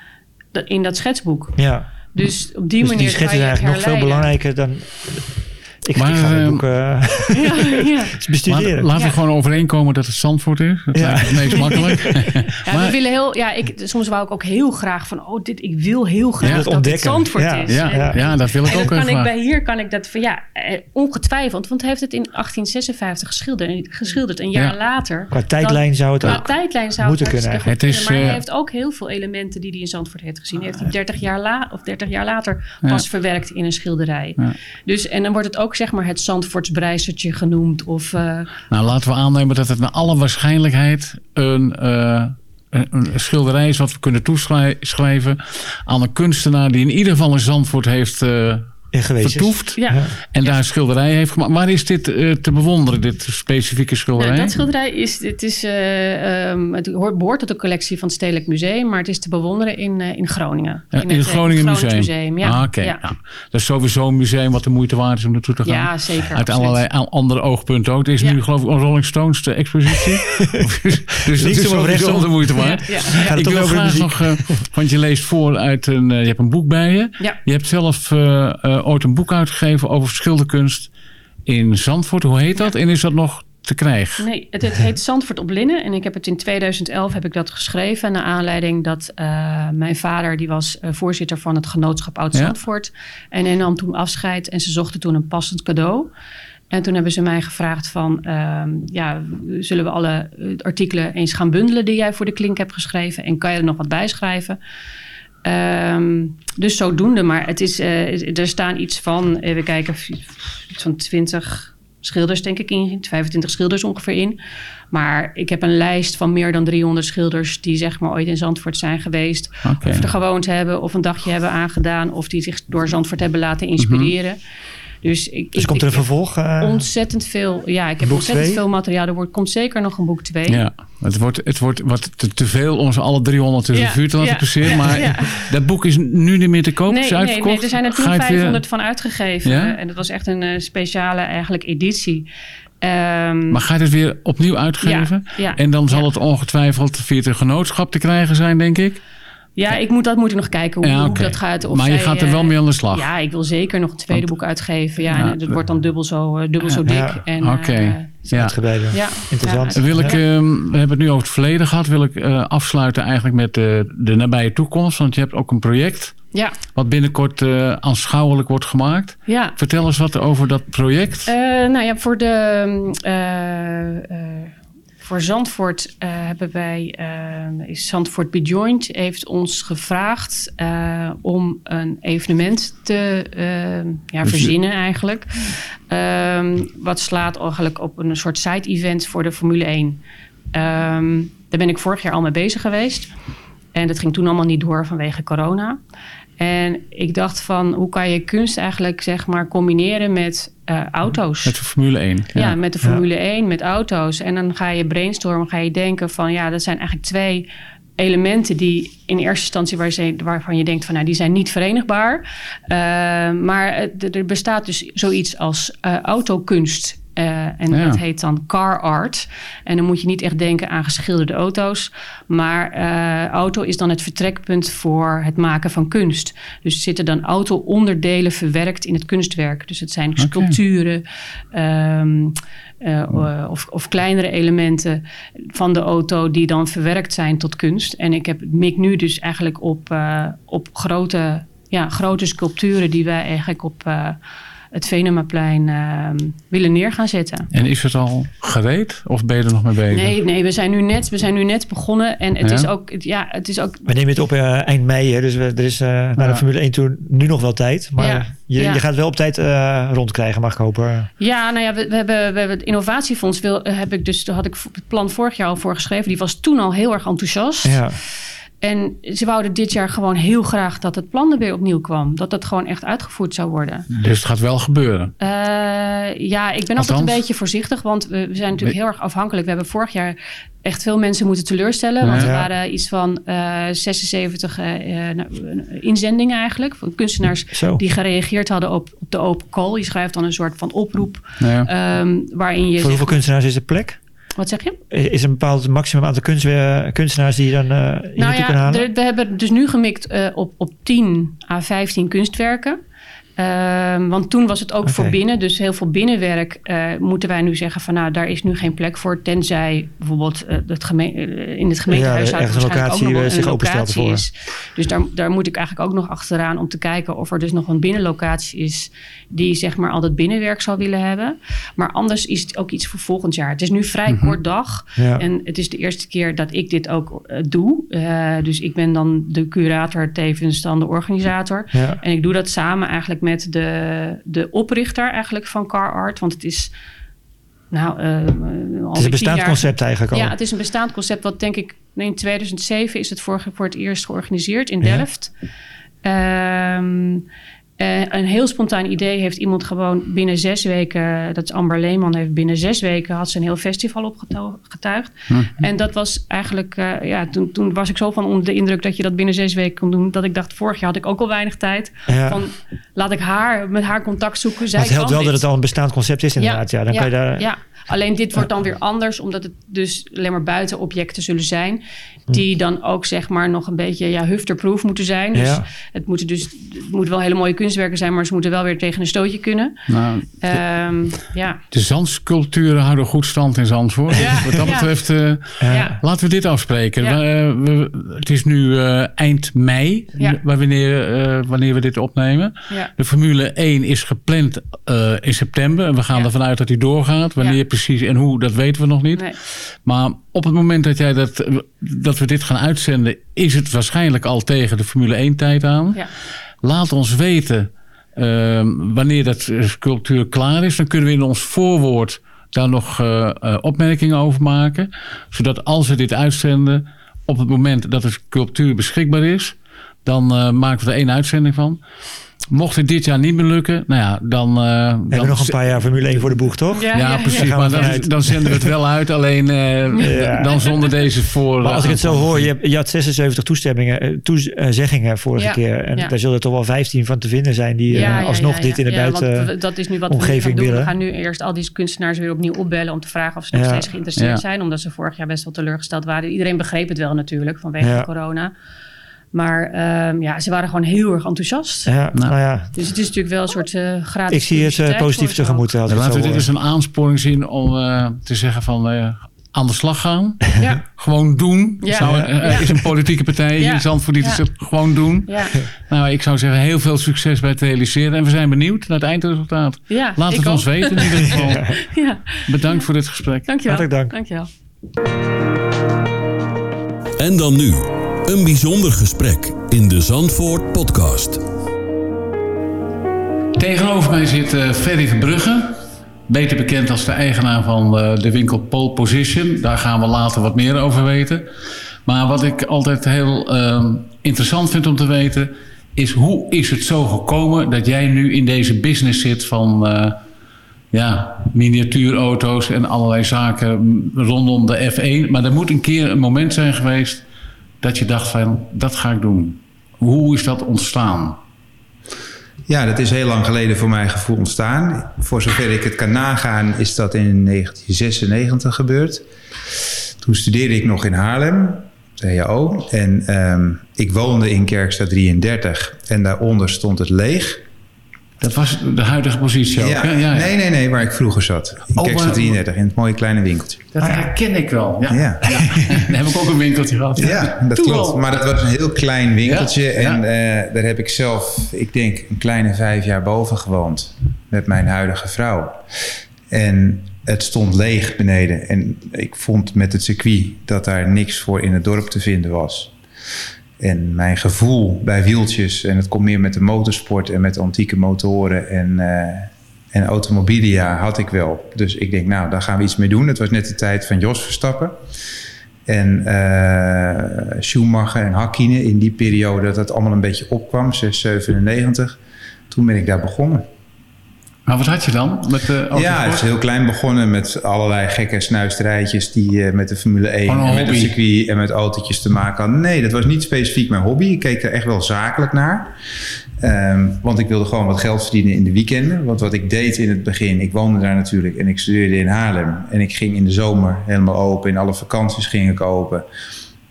in dat schetsboek. Ja. Dus op die dus manier. Die schets is eigenlijk nog veel belangrijker dan ik, maar, ga het ehm, boek uh, ja, ja. bestuderen. laten we gewoon overeenkomen dat het Zandvoort is. Dat ja. het meest makkelijk. ja, maar, we willen heel, ja, ik, soms wou ik ook heel graag van, oh, dit, ik wil heel graag dat, het Zandvoort is. Ja, ja, dat wil ik ook kan ik bij Hier kan ik dat van, ja, eh, ongetwijfeld, want hij heeft het in 1856 geschilderd. geschilderd een jaar later. Qua tijdlijn zou het qua tijdlijn zou moeten kunnen. Het is, maar hij heeft ook heel veel elementen die hij in Zandvoort heeft gezien. Hij heeft hij 30 jaar, la, of 30 jaar later pas verwerkt in een schilderij. Dus, en dan wordt het ook zeg maar het Zandvoortsbreisertje genoemd. Of, uh... Nou, laten we aannemen dat het naar alle waarschijnlijkheid een, uh, een, schilderij is wat we kunnen toeschrijven aan een kunstenaar die in ieder geval in Zandvoort heeft geweest vertoefd. Ja. En daar schilderij heeft gemaakt. Waar is dit uh, te bewonderen, dit specifieke schilderij? Nou, dat schilderij is, het is, uh, um, het behoort tot de collectie van het Stedelijk Museum, maar het is te bewonderen in, uh, in Groningen. in, in, het, Groningen Museum? museum ja. Ah, oké. Ja. ja. Dat is sowieso een museum wat de moeite waard is om naartoe te gaan. Ja, zeker. Uit allerlei andere oogpunten ook. Het is nu geloof ik een Rolling Stones de expositie. dus dat is sowieso de moeite waard. Ja. Ik wil graag nog, want je leest voor uit een, je hebt een boek bij je. Ja. Je hebt zelf ooit een boek uitgegeven over schilderkunst in Zandvoort. Hoe heet dat? En is dat nog te krijgen? Nee, het, het, heet Zandvoort op Linnen. En ik heb het in 2011 heb ik dat geschreven. Naar aanleiding dat uh, mijn vader, die was uh, voorzitter van het genootschap Oud Zandvoort. Ja? En hij nam toen afscheid en ze zochten toen een passend cadeau. En toen hebben ze mij gevraagd van, uh, ja, zullen we alle artikelen eens gaan bundelen die jij voor de klink hebt geschreven? En kan je er nog wat bij schrijven? Um, dus zodoende, maar het is, uh, er staan iets van, even kijken, iets van 20 schilders denk ik in, 25 schilders ongeveer in. Maar ik heb een lijst van meer dan 300 schilders die zeg maar ooit in Zandvoort zijn geweest. Okay. Of er gewoond hebben of een dagje hebben aangedaan of die zich door Zandvoort hebben laten inspireren. Mm -hmm. Dus, ik, dus komt er een vervolg? Uh, ontzettend veel. Ja, ik heb ontzettend veel materiaal. Er wordt, komt zeker nog een boek 2. Ja, het wordt, het wordt wat te, te veel om ze alle 300 tussen ja, vuur te laten ja, passeren. Maar ja. dat boek is nu niet meer te koop. Nee, is uitverkocht. Nee, nee, er zijn er toen 500 weer... van uitgegeven. En dat was echt een uh, speciale eigenlijk editie. Um, maar ga je het weer opnieuw uitgeven? Ja, en dan zal het ongetwijfeld via het genootschap te krijgen zijn, denk ik? Ja, ik moet, dat moet ik nog kijken hoe, ja, okay. hoe dat gaat. Of maar je gaat er wel mee aan de slag? Ja, ik wil zeker nog een tweede boek uitgeven. Ja, ja en het wordt dan dubbel zo, uh, dubbel zo dik. Oké. Okay. Uh, ja. ja. Interessant. Wil ik, uh, we hebben het nu over het verleden gehad. Wil ik uh, afsluiten eigenlijk met de, de nabije toekomst. Want je hebt ook een project. Ja. Wat binnenkort uh, aanschouwelijk wordt gemaakt. Ja. Vertel eens wat over dat project. nou ja, voor de voor Zandvoort uh, hebben wij, uh, is Zandvoort Bejoined heeft ons gevraagd uh, om een evenement te ja, verzinnen eigenlijk. Um, wat slaat eigenlijk op een soort side-event voor de Formule 1. Um, daar ben ik vorig jaar al mee bezig geweest. En dat ging toen allemaal niet door vanwege corona. En ik dacht van, hoe kan je kunst eigenlijk zeg maar combineren met uh, auto's? Met de Formule 1. Ja, ja met de Formule ja. 1, met auto's. En dan ga je brainstormen, ga je denken van, ja, dat zijn eigenlijk twee elementen die in eerste instantie waar waarvan je denkt van nou die zijn niet verenigbaar. Uh, maar er bestaat dus zoiets als uh, autokunst uh, en ja. dat heet dan car art. En dan moet je niet echt denken aan geschilderde auto's. Maar uh, auto is dan het vertrekpunt voor het maken van kunst. Dus er zitten dan auto-onderdelen verwerkt in het kunstwerk. Dus het zijn okay. sculpturen. Um, uh, of, of, kleinere elementen van de auto die dan verwerkt zijn tot kunst. En ik heb mik nu dus eigenlijk op, op grote, ja, grote sculpturen die wij eigenlijk op het Venemaplein ehm, willen neer gaan zetten. En is het al gereed of ben je er nog mee bezig? Nee, nee we, zijn nu net, we zijn nu net begonnen. En het, is, ook, ja, het is ook... We nemen het op uh, eind mei, hè, dus er is uh, naar de Formule 1 Tour nu nog wel tijd. Maar je, je, gaat wel op tijd uh, rondkrijgen, mag ik hopen. Ja, nou ja, we, we hebben, we hebben het innovatiefonds. Wil, heb ik dus, had ik het plan vorig jaar al voor geschreven. Die was toen al heel erg enthousiast. Ja. En ze wouden dit jaar gewoon heel graag dat het plan er weer opnieuw kwam. Dat dat gewoon echt uitgevoerd zou worden. Dus het gaat wel gebeuren? Uh, ja, ik ben altijd een beetje voorzichtig. Want we, zijn natuurlijk heel erg afhankelijk. We hebben vorig jaar echt veel mensen moeten teleurstellen. Want er waren iets van uh, 76 uh, inzendingen eigenlijk. Van kunstenaars die gereageerd hadden op, op, de open call. Je schrijft dan een soort van oproep. Ja. Um, waarin je Voor hoeveel kunstenaars is de plek? Wat zeg je? Is een bepaald maximum aantal kunstenaars die je dan uh, nou ja, halen? we hebben dus nu gemikt uh, op, op 10 à 15 kunstwerken. Ehm, want toen was het ook voor binnen. Dus heel veel binnenwerk uh, moeten wij nu zeggen van nou, daar is nu geen plek voor. Tenzij bijvoorbeeld uh, het geme uh, in het gemeentehuis ja, waarschijnlijk locatie, ook nog een, een locatie is. Dus daar, daar moet ik eigenlijk ook nog achteraan om te kijken of er dus nog een binnenlocatie is die zeg maar altijd binnenwerk zou willen hebben. Maar anders is het ook iets voor volgend jaar. Het is nu vrij mm -hmm. kort dag. Ja. En het is de eerste keer dat ik dit ook doe. dus ik ben dan de curator tevens dan de organisator. Ja. En ik doe dat samen eigenlijk met de, de oprichter eigenlijk van CarArt. Want het is... Nou, uh, het is een bestaand concept eigenlijk al. Ja, het is een bestaand concept wat denk ik... In 2007 is het voor, voor het eerst georganiseerd in Delft. Ja. Um, uh, een heel spontaan idee heeft iemand gewoon binnen zes weken, dat is Amber Leeman, heeft binnen zes weken had ze een heel festival opgetuigd. Hm. En dat was eigenlijk, uh, ja, toen, toen was ik zo van onder de indruk dat je dat binnen zes weken kon doen, dat ik dacht, vorig jaar had ik ook al weinig tijd. Ja. Van, laat ik haar met haar contact zoeken. Zij het helpt wel dat het al een bestaand concept is inderdaad. Ja, ja dan kan je daar... ja. Alleen dit wordt dan weer anders, omdat het dus alleen maar buitenobjecten zullen zijn. Die dan ook zeg maar nog een beetje ja, hufterproof moeten zijn. Dus ja. het moeten dus het moeten wel hele mooie kunstwerken zijn, maar ze moeten wel weer tegen een stootje kunnen. Nou, um, ja. De zandsculpturen houden goed stand in Zandvoort. Ja. Wat dat betreft, uh, ja. laten we dit afspreken. Uh, we, het is nu uh, eind mei, wanneer, wanneer we dit opnemen. De Formule 1 is gepland in september. En we gaan ervan uit dat die doorgaat. Wanneer precies en hoe, dat weten we nog niet. Nee. Maar op het moment dat, jij dat, dat we dit gaan uitzenden, is het waarschijnlijk al tegen de Formule 1 tijd aan. Ja. Laat ons weten uh, wanneer dat sculptuur klaar is. Dan kunnen we in ons voorwoord daar nog uh, opmerkingen over maken. Zodat als we dit uitzenden, op het moment dat de sculptuur beschikbaar is, dan uh, maken we er één uitzending van. Mocht het dit jaar niet meer lukken, nou ja, dan... Uh, Hebben dan we nog een paar jaar Formule 1 voor de boeg, toch? Ja, ja, ja precies. Maar dan, dan, zenden we het wel uit, alleen uh, dan zonder deze voor... Maar als ik het zo hoor, je, je had 76 toestemmingen, toezeggingen vorige keer. En daar zullen er toch wel 15 van te vinden zijn die alsnog dit in de buiten dat is nu wat we gaan doen. We gaan nu eerst al die kunstenaars weer opnieuw opbellen om te vragen of ze nog steeds geïnteresseerd zijn. Omdat ze vorig jaar best wel teleurgesteld waren. Iedereen begreep het wel natuurlijk vanwege corona. Maar um, ja, ze waren gewoon heel erg enthousiast. Ja, nou, nou ja. Dus het is natuurlijk wel een soort uh, gratis. Ik zie het uh, positief tegemoet. Ja, laten we dit eens een aansporing zien om uh, te zeggen van aan de slag gaan. Ja. gewoon doen. Ja. Zou, is een politieke partij ja. in Zandvoort die het gewoon doen. Ja. Nou, ik zou zeggen heel veel succes bij het realiseren. En we zijn benieuwd naar het eindresultaat. Ja, Laat het ook. ons weten in ieder geval. ja. Bedankt voor dit gesprek. Dankjewel. Hartelijk dank. Dankjewel. En dan nu een bijzonder gesprek in de Zandvoort podcast. Tegenover mij zit uh, Ferry Verbrugge. Beter bekend als de eigenaar van uh, de winkel Pole Position. Daar gaan we later wat meer over weten. Maar wat ik altijd heel uh, interessant vind om te weten... is hoe is het zo gekomen dat jij nu in deze business zit van... Uh, ja, miniatuurauto's en allerlei zaken rondom de F1. Maar er moet een keer een moment zijn geweest dat je dacht van, dat ga ik doen? Hoe is dat ontstaan? Ja, dat is heel lang geleden voor mijn gevoel ontstaan. Voor zover ik het kan nagaan, is dat in 1996 gebeurd. Toen studeerde ik nog in Haarlem, THO. En um, ik woonde in Kerkstad 33 en daaronder stond het leeg. Dat was de huidige positie ook, ja. Ja, ja. Nee, nee, nee, waar ik vroeger zat. In oh, 33, in het mooie kleine winkeltje. Dat herken ik wel, ja. ja. Daar heb ik ook een winkeltje gehad. Ja, dat klopt. Maar dat was een heel klein winkeltje. En uh, daar heb ik zelf, ik denk, een kleine vijf jaar boven gewoond. met mijn huidige vrouw. En het stond leeg beneden. En ik vond met het circuit dat daar niks voor in het dorp te vinden was. En mijn gevoel bij wieltjes, en het komt meer met de motorsport en met antieke motoren en, uh, en automobilia, had ik wel. Dus ik denk, nou, daar gaan we iets mee doen. Het was net de tijd van Jos Verstappen. En uh, Schumacher en Hakkinen in die periode dat het allemaal een beetje opkwam, 697. Toen ben ik daar begonnen. Maar wat had je dan met de Ja, het is heel klein begonnen met allerlei gekke snuisterijtjes die uh, met de Formule 1 en met het circuit en met autootjes te maken hadden. Nee, dat was niet specifiek mijn hobby. Ik keek er echt wel zakelijk naar. Um, want ik wilde gewoon wat geld verdienen in de weekenden. Want wat ik deed in het begin, ik woonde daar natuurlijk en ik studeerde in Haarlem. En ik ging in de zomer helemaal open, in alle vakanties ging ik open.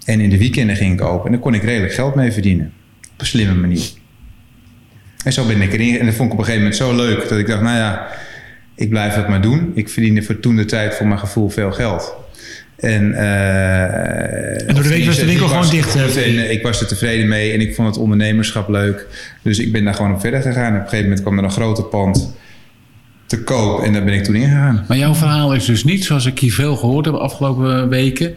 En in de weekenden ging ik open. En daar kon ik redelijk geld mee verdienen. Op een slimme manier. En zo ben ik erin. En dat vond ik op een gegeven moment zo leuk dat ik dacht, nou ja, ik blijf het maar doen. Ik verdiende voor toen de tijd voor mijn gevoel veel geld. En, uh, en door de week was de winkel gewoon dicht. En ik was er tevreden mee en ik vond het ondernemerschap leuk. Dus ik ben daar gewoon op verder gegaan. op een gegeven moment kwam er een grote pand te koop en daar ben ik toen ingegaan. Maar jouw verhaal is dus niet, zoals ik hier veel gehoord heb de afgelopen weken,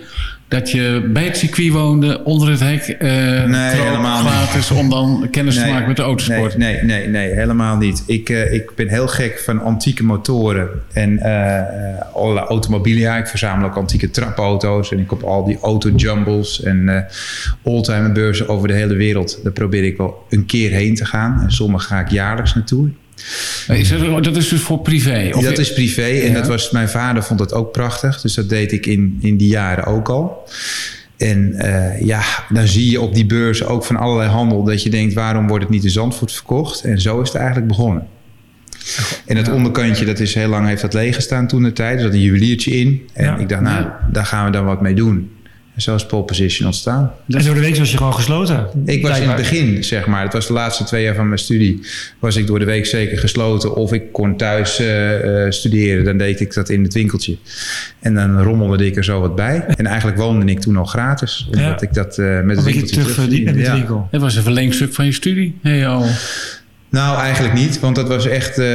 dat je bij het circuit woonde, onder het hek, uh, nee, helemaal gratis, om dan kennis te maken met de autosport. Nee, nee, nee, nee helemaal niet. Ik, uh, ik ben heel gek van antieke motoren en uh, alle automobilia. Ik verzamel ook antieke trapauto's en ik heb al die auto-jumbles en oldtimer beurzen over de hele wereld. Daar probeer ik wel een keer heen te gaan. En sommige ga ik jaarlijks naartoe. Dat is dus voor privé? Of dat is privé. En dat was, mijn vader vond dat ook prachtig. Dus dat deed ik in, in die jaren ook al. En uh, ja, dan zie je op die beurs ook van allerlei handel... dat je denkt, waarom wordt het niet in Zandvoort verkocht? En zo is het eigenlijk begonnen. En het onderkantje, dat is heel lang heeft dat leeg gestaan toen de tijd. Er zat een juweliertje in. En ja. ik dacht, nou, daar gaan we dan wat mee doen. En zo is pole position ontstaan. En door de week was je gewoon gesloten? Ik was in het begin, zeg maar. Het was de laatste twee jaar van mijn studie. Was ik door de week zeker gesloten. Of ik kon thuis uh, uh, studeren. Dan deed ik dat in het winkeltje. En dan rommelde ik er zo wat bij. En eigenlijk woonde ik toen al gratis. Omdat ja. ik dat uh, met het winkeltje terug verdiende. Ja. winkel. Het was een verlengstuk van je studie. Hey, oh. Nou, eigenlijk niet. Want dat was echt... Uh,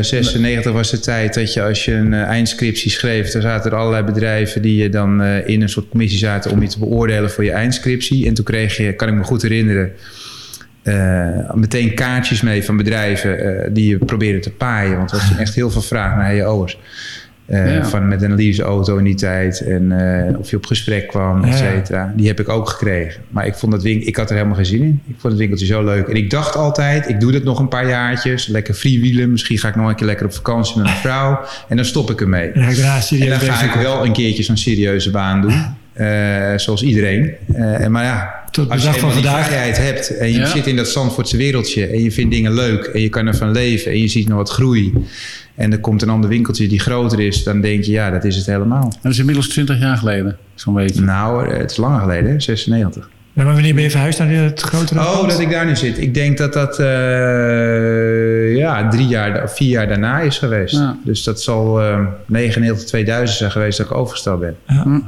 96 was de tijd dat je als je een uh, eindscriptie schreef... er zaten er allerlei bedrijven die je dan uh, in een soort commissie zaten... om je te beoordelen voor je eindscriptie. En toen kreeg je, kan ik me goed herinneren... Meteen kaartjes mee van bedrijven die je probeerde te paaien. Want er was echt heel veel vraag naar HEO'ers. Uh, ja. van met een lease auto in die tijd. En uh, of je op gesprek kwam, et cetera. Die heb ik ook gekregen. Maar ik vond dat winkel, ik had er helemaal geen zin in. Ik vond het winkeltje zo leuk. En ik dacht altijd, ik doe dit nog een paar jaartjes. Lekker freewheelen. Misschien ga ik nog een keer lekker op vakantie met een vrouw. En dan stop ik ermee. Ja, en dan ga ik wel een keertje zo'n serieuze baan doen. Uh, zoals iedereen. maar ja, Tot als je van die vandaag. vrijheid hebt en je ja. zit in dat Zandvoortse wereldje en je vindt dingen leuk en je kan ervan leven en je ziet nog wat groei en er komt een ander winkeltje die groter is, dan denk je, ja, dat is het helemaal. Dat is inmiddels 20 jaar geleden, zo'n beetje. Nou, het is langer geleden, 96. Ja, maar wanneer ben je verhuisd naar het grotere Oh, dat ik daar nu zit. Ik denk dat dat uh, ja, drie jaar of vier jaar daarna is geweest. Ja. Dus dat zal uh, 99, 2000 zijn geweest dat ik overgesteld ben. Ja.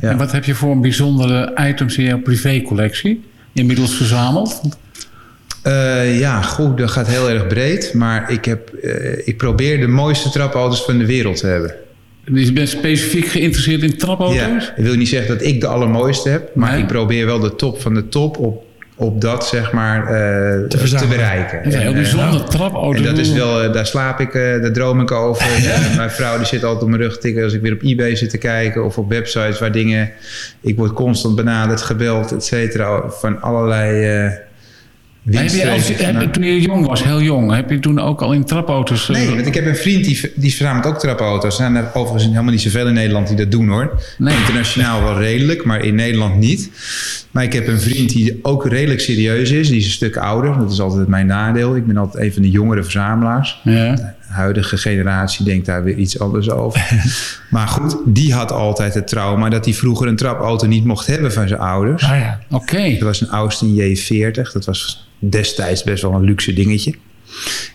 Ja. En wat heb je voor een bijzondere items in jouw privécollectie? Inmiddels verzameld? Uh, ja, goed, dat gaat heel erg breed. Maar ik, heb, uh, ik probeer de mooiste trapauto's van de wereld te hebben. Dus je bent specifiek geïnteresseerd in trapauto's? Ja, ik wil niet zeggen dat ik de allermooiste heb. Maar nee. ik probeer wel de top van de top op, op dat, zeg maar, uh, te, te, bereiken. Ja, heel bijzonder, trapauto's. En dat is wel, daar slaap ik, daar droom ik over. ja. Mijn vrouw die zit altijd op mijn rug tikken als ik weer op eBay zit te kijken. Of op websites waar dingen... Ik word constant benaderd, gebeld, et cetera. Van allerlei... Heb je als, heb, toen je jong was, heel jong, heb je toen ook al in trapauto's... Nee, want ik heb een vriend die, die verzamelt ook trapauto's. Er zijn er overigens helemaal niet zoveel in Nederland die dat doen hoor. Nee. Internationaal wel redelijk, maar in Nederland niet. Maar ik heb een vriend die ook redelijk serieus is. Die is een stuk ouder. Dat is altijd mijn nadeel. Ik ben altijd een van de jongere verzamelaars. Ja. Huidige generatie denkt daar weer iets anders over. maar goed, die had altijd het trauma dat hij vroeger een trapauto niet mocht hebben van zijn ouders. Ah ja, oké. Okay. Dat was een Austin J40. Dat was destijds best wel een luxe dingetje.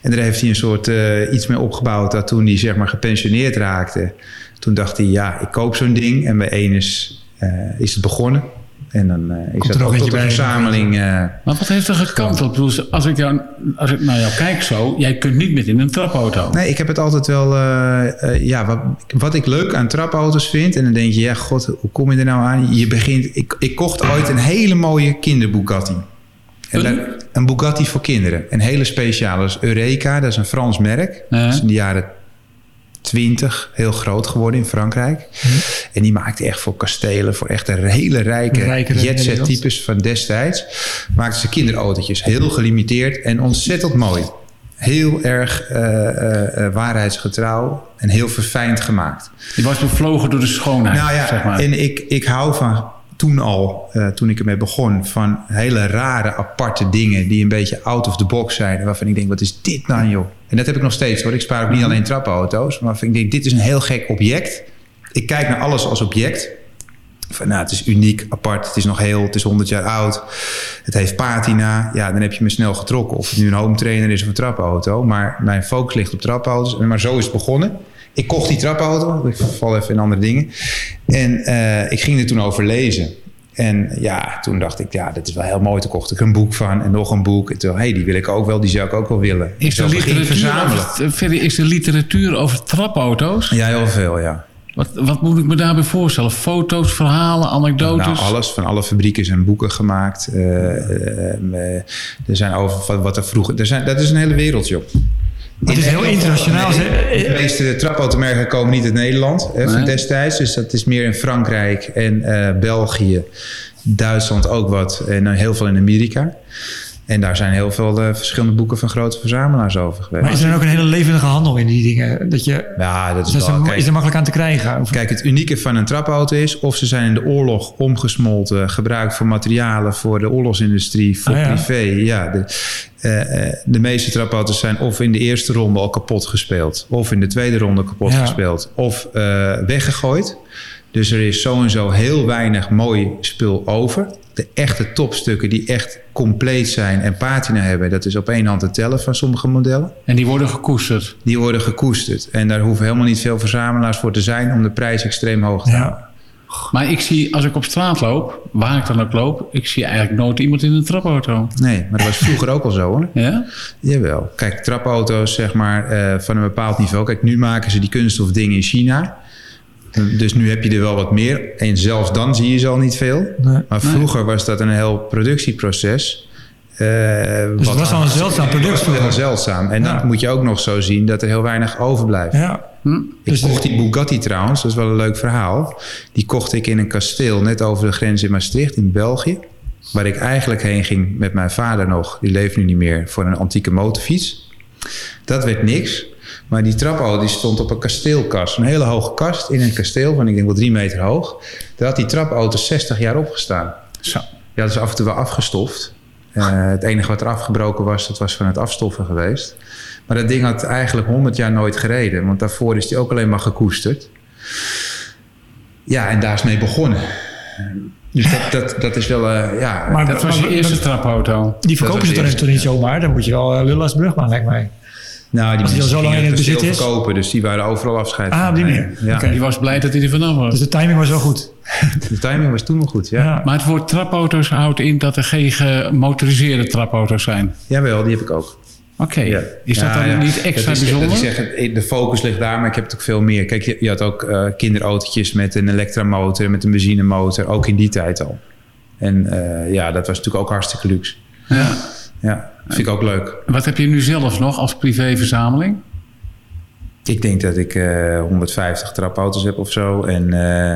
En daar heeft hij een soort uh, iets mee opgebouwd dat toen hij zeg maar gepensioneerd raakte. Toen dacht hij, ja, ik koop zo'n ding. En bij één is, uh, is het begonnen. En dan uh, is dat ook tot een verzameling. Uh, maar wat heeft er gekanteld? Als ik, jou, als ik naar jou kijk zo, jij kunt niet met in een trapauto. Nee, ik heb het altijd wel... Uh, ja, wat, wat ik leuk aan trapauto's vind... en dan denk je, ja god, hoe kom je er nou aan? Je begint... Ik, ik kocht ooit een hele mooie kinderbugatti. Een, een Bugatti voor kinderen. Een hele speciale. Dat is Eureka, dat is een Frans merk. Dat is in de jaren 20 heel groot geworden in Frankrijk. En die maakte echt voor kastelen, voor echt een hele rijke jetset types van destijds. Maakte ze kinderautootjes. Heel gelimiteerd en ontzettend mooi. Heel erg uh, uh, waarheidsgetrouw en heel verfijnd gemaakt. Die was bevlogen door de schoonheid, nou ja, zeg maar. En ik, ik hou van toen al, uh, toen ik ermee begon, van hele rare, aparte dingen die een beetje out of the box zijn. Waarvan ik denk, wat is dit nou joh? En dat heb ik nog steeds hoor. Ik spaar ook niet alleen trappenauto's, maar ik denk, dit is een heel gek object. Ik kijk naar alles als object. Van, nou, het is uniek, apart, het is nog heel, het is 100 jaar oud. Het heeft patina. Ja, dan heb je me snel getrokken. Of het nu een home trainer is of een trappenauto. Maar mijn focus ligt op trappenauto's. Maar zo is het begonnen. Ik kocht die trapauto. Ik val even in andere dingen. En uh, ik ging er toen over lezen. En ja, toen dacht ik, ja, dat is wel heel mooi. Toen kocht ik een boek van en nog een boek. En toen, hé, hey, die wil ik ook wel, die zou ik ook wel willen. Is er, literatuur over, is er literatuur over trapauto's? Ja, heel veel, ja. Wat, wat moet ik me daarbij voorstellen? Foto's, verhalen, anekdotes? Nou, alles. Van alle fabrieken zijn boeken gemaakt. Uh, uh, er zijn over wat er vroeger... Er zijn, dat is een hele wereldje Het is heel internationaal. De meeste trapautomerken komen niet uit Nederland hè, van destijds. Dus dat is meer in Frankrijk en uh, België, Duitsland ook wat. En heel veel in Amerika. En daar zijn heel veel uh, verschillende boeken van grote verzamelaars over geweest. Maar is er dan ook een hele levendige handel in die dingen? Dat je, ja, dat is, dat wel, is er makkelijk aan te krijgen? Of? Kijk, het unieke van een trapauto is... of ze zijn in de oorlog omgesmolten... gebruikt voor materialen voor de oorlogsindustrie, voor ah, privé. Ja, de, uh, de meeste trapauto's zijn of in de eerste ronde al kapot gespeeld... of in de tweede ronde kapot ja. gespeeld... of uh, weggegooid. Dus er is zo en zo heel weinig mooi spul over de echte topstukken die echt compleet zijn en patina hebben, dat is op één hand te tellen van sommige modellen. En die worden gekoesterd? Die worden gekoesterd. En daar hoeven helemaal niet veel verzamelaars voor te zijn om de prijs extreem hoog te houden. Maar ik zie, als ik op straat loop, waar ik dan ook loop, ik zie eigenlijk nooit iemand in een trapauto. Nee, maar dat was vroeger ook al zo hoor. Ja? Jawel. Kijk, trapauto's zeg maar uh, van een bepaald niveau. Kijk, nu maken ze die kunststof dingen in China. Dus nu heb je er wel wat meer. En zelfs dan zie je ze al niet veel. Nee. Maar vroeger was dat een heel productieproces. Uh, dus het was al een zeldzaam product. Heel zeldzaam. En ja. dan moet je ook nog zo zien dat er heel weinig overblijft. Ja. Hm? Ik dus kocht die Bugatti trouwens, dat is wel een leuk verhaal. Die kocht ik in een kasteel net over de grens in Maastricht in België. Waar ik eigenlijk heen ging met mijn vader nog. Die leeft nu niet meer voor een antieke motorfiets. Dat werd niks. Maar die trapauto die stond op een kasteelkast. Een hele hoge kast in een kasteel van ik denk wel drie meter hoog. Daar had die trapauto 60 jaar opgestaan. Zo. Ja, dat is af en toe wel afgestoft. Uh, het enige wat er afgebroken was, dat was van het afstoffen geweest. Maar dat ding had eigenlijk 100 jaar nooit gereden. Want daarvoor is die ook alleen maar gekoesterd. Ja, en daar is mee begonnen. Dus dat, dat, dat is wel, uh, ja... Maar dat was je eerste trapauto. Die verkopen ze toch niet, niet zomaar? Dan moet je wel uh, lullen als brugman, lijkt mij. Nou, die, die al zo lang in het bezit is? verkopen, dus die waren overal afscheid Ah, op die manier. Ja. Okay. Die was blij dat hij er vanaf was. Dus de timing was wel goed. de timing was toen wel goed, ja. ja. Maar het woord trapauto's houdt in dat er geen gemotoriseerde trapauto's zijn? Jawel, die heb ik ook. Oké, okay. ja. is dat dan niet extra is, bijzonder? Dat zeg, de focus ligt daar, maar ik heb het ook veel meer. Kijk, je, je had ook uh, kinderautootjes met een elektramotor, met een benzinemotor, ook in die tijd al. En uh, ja, dat was natuurlijk ook hartstikke luxe. Ja. Ja, vind ik ook leuk. Wat heb je nu zelf nog als privéverzameling? Ik denk dat ik uh, 150 trapauto's heb of zo. En uh,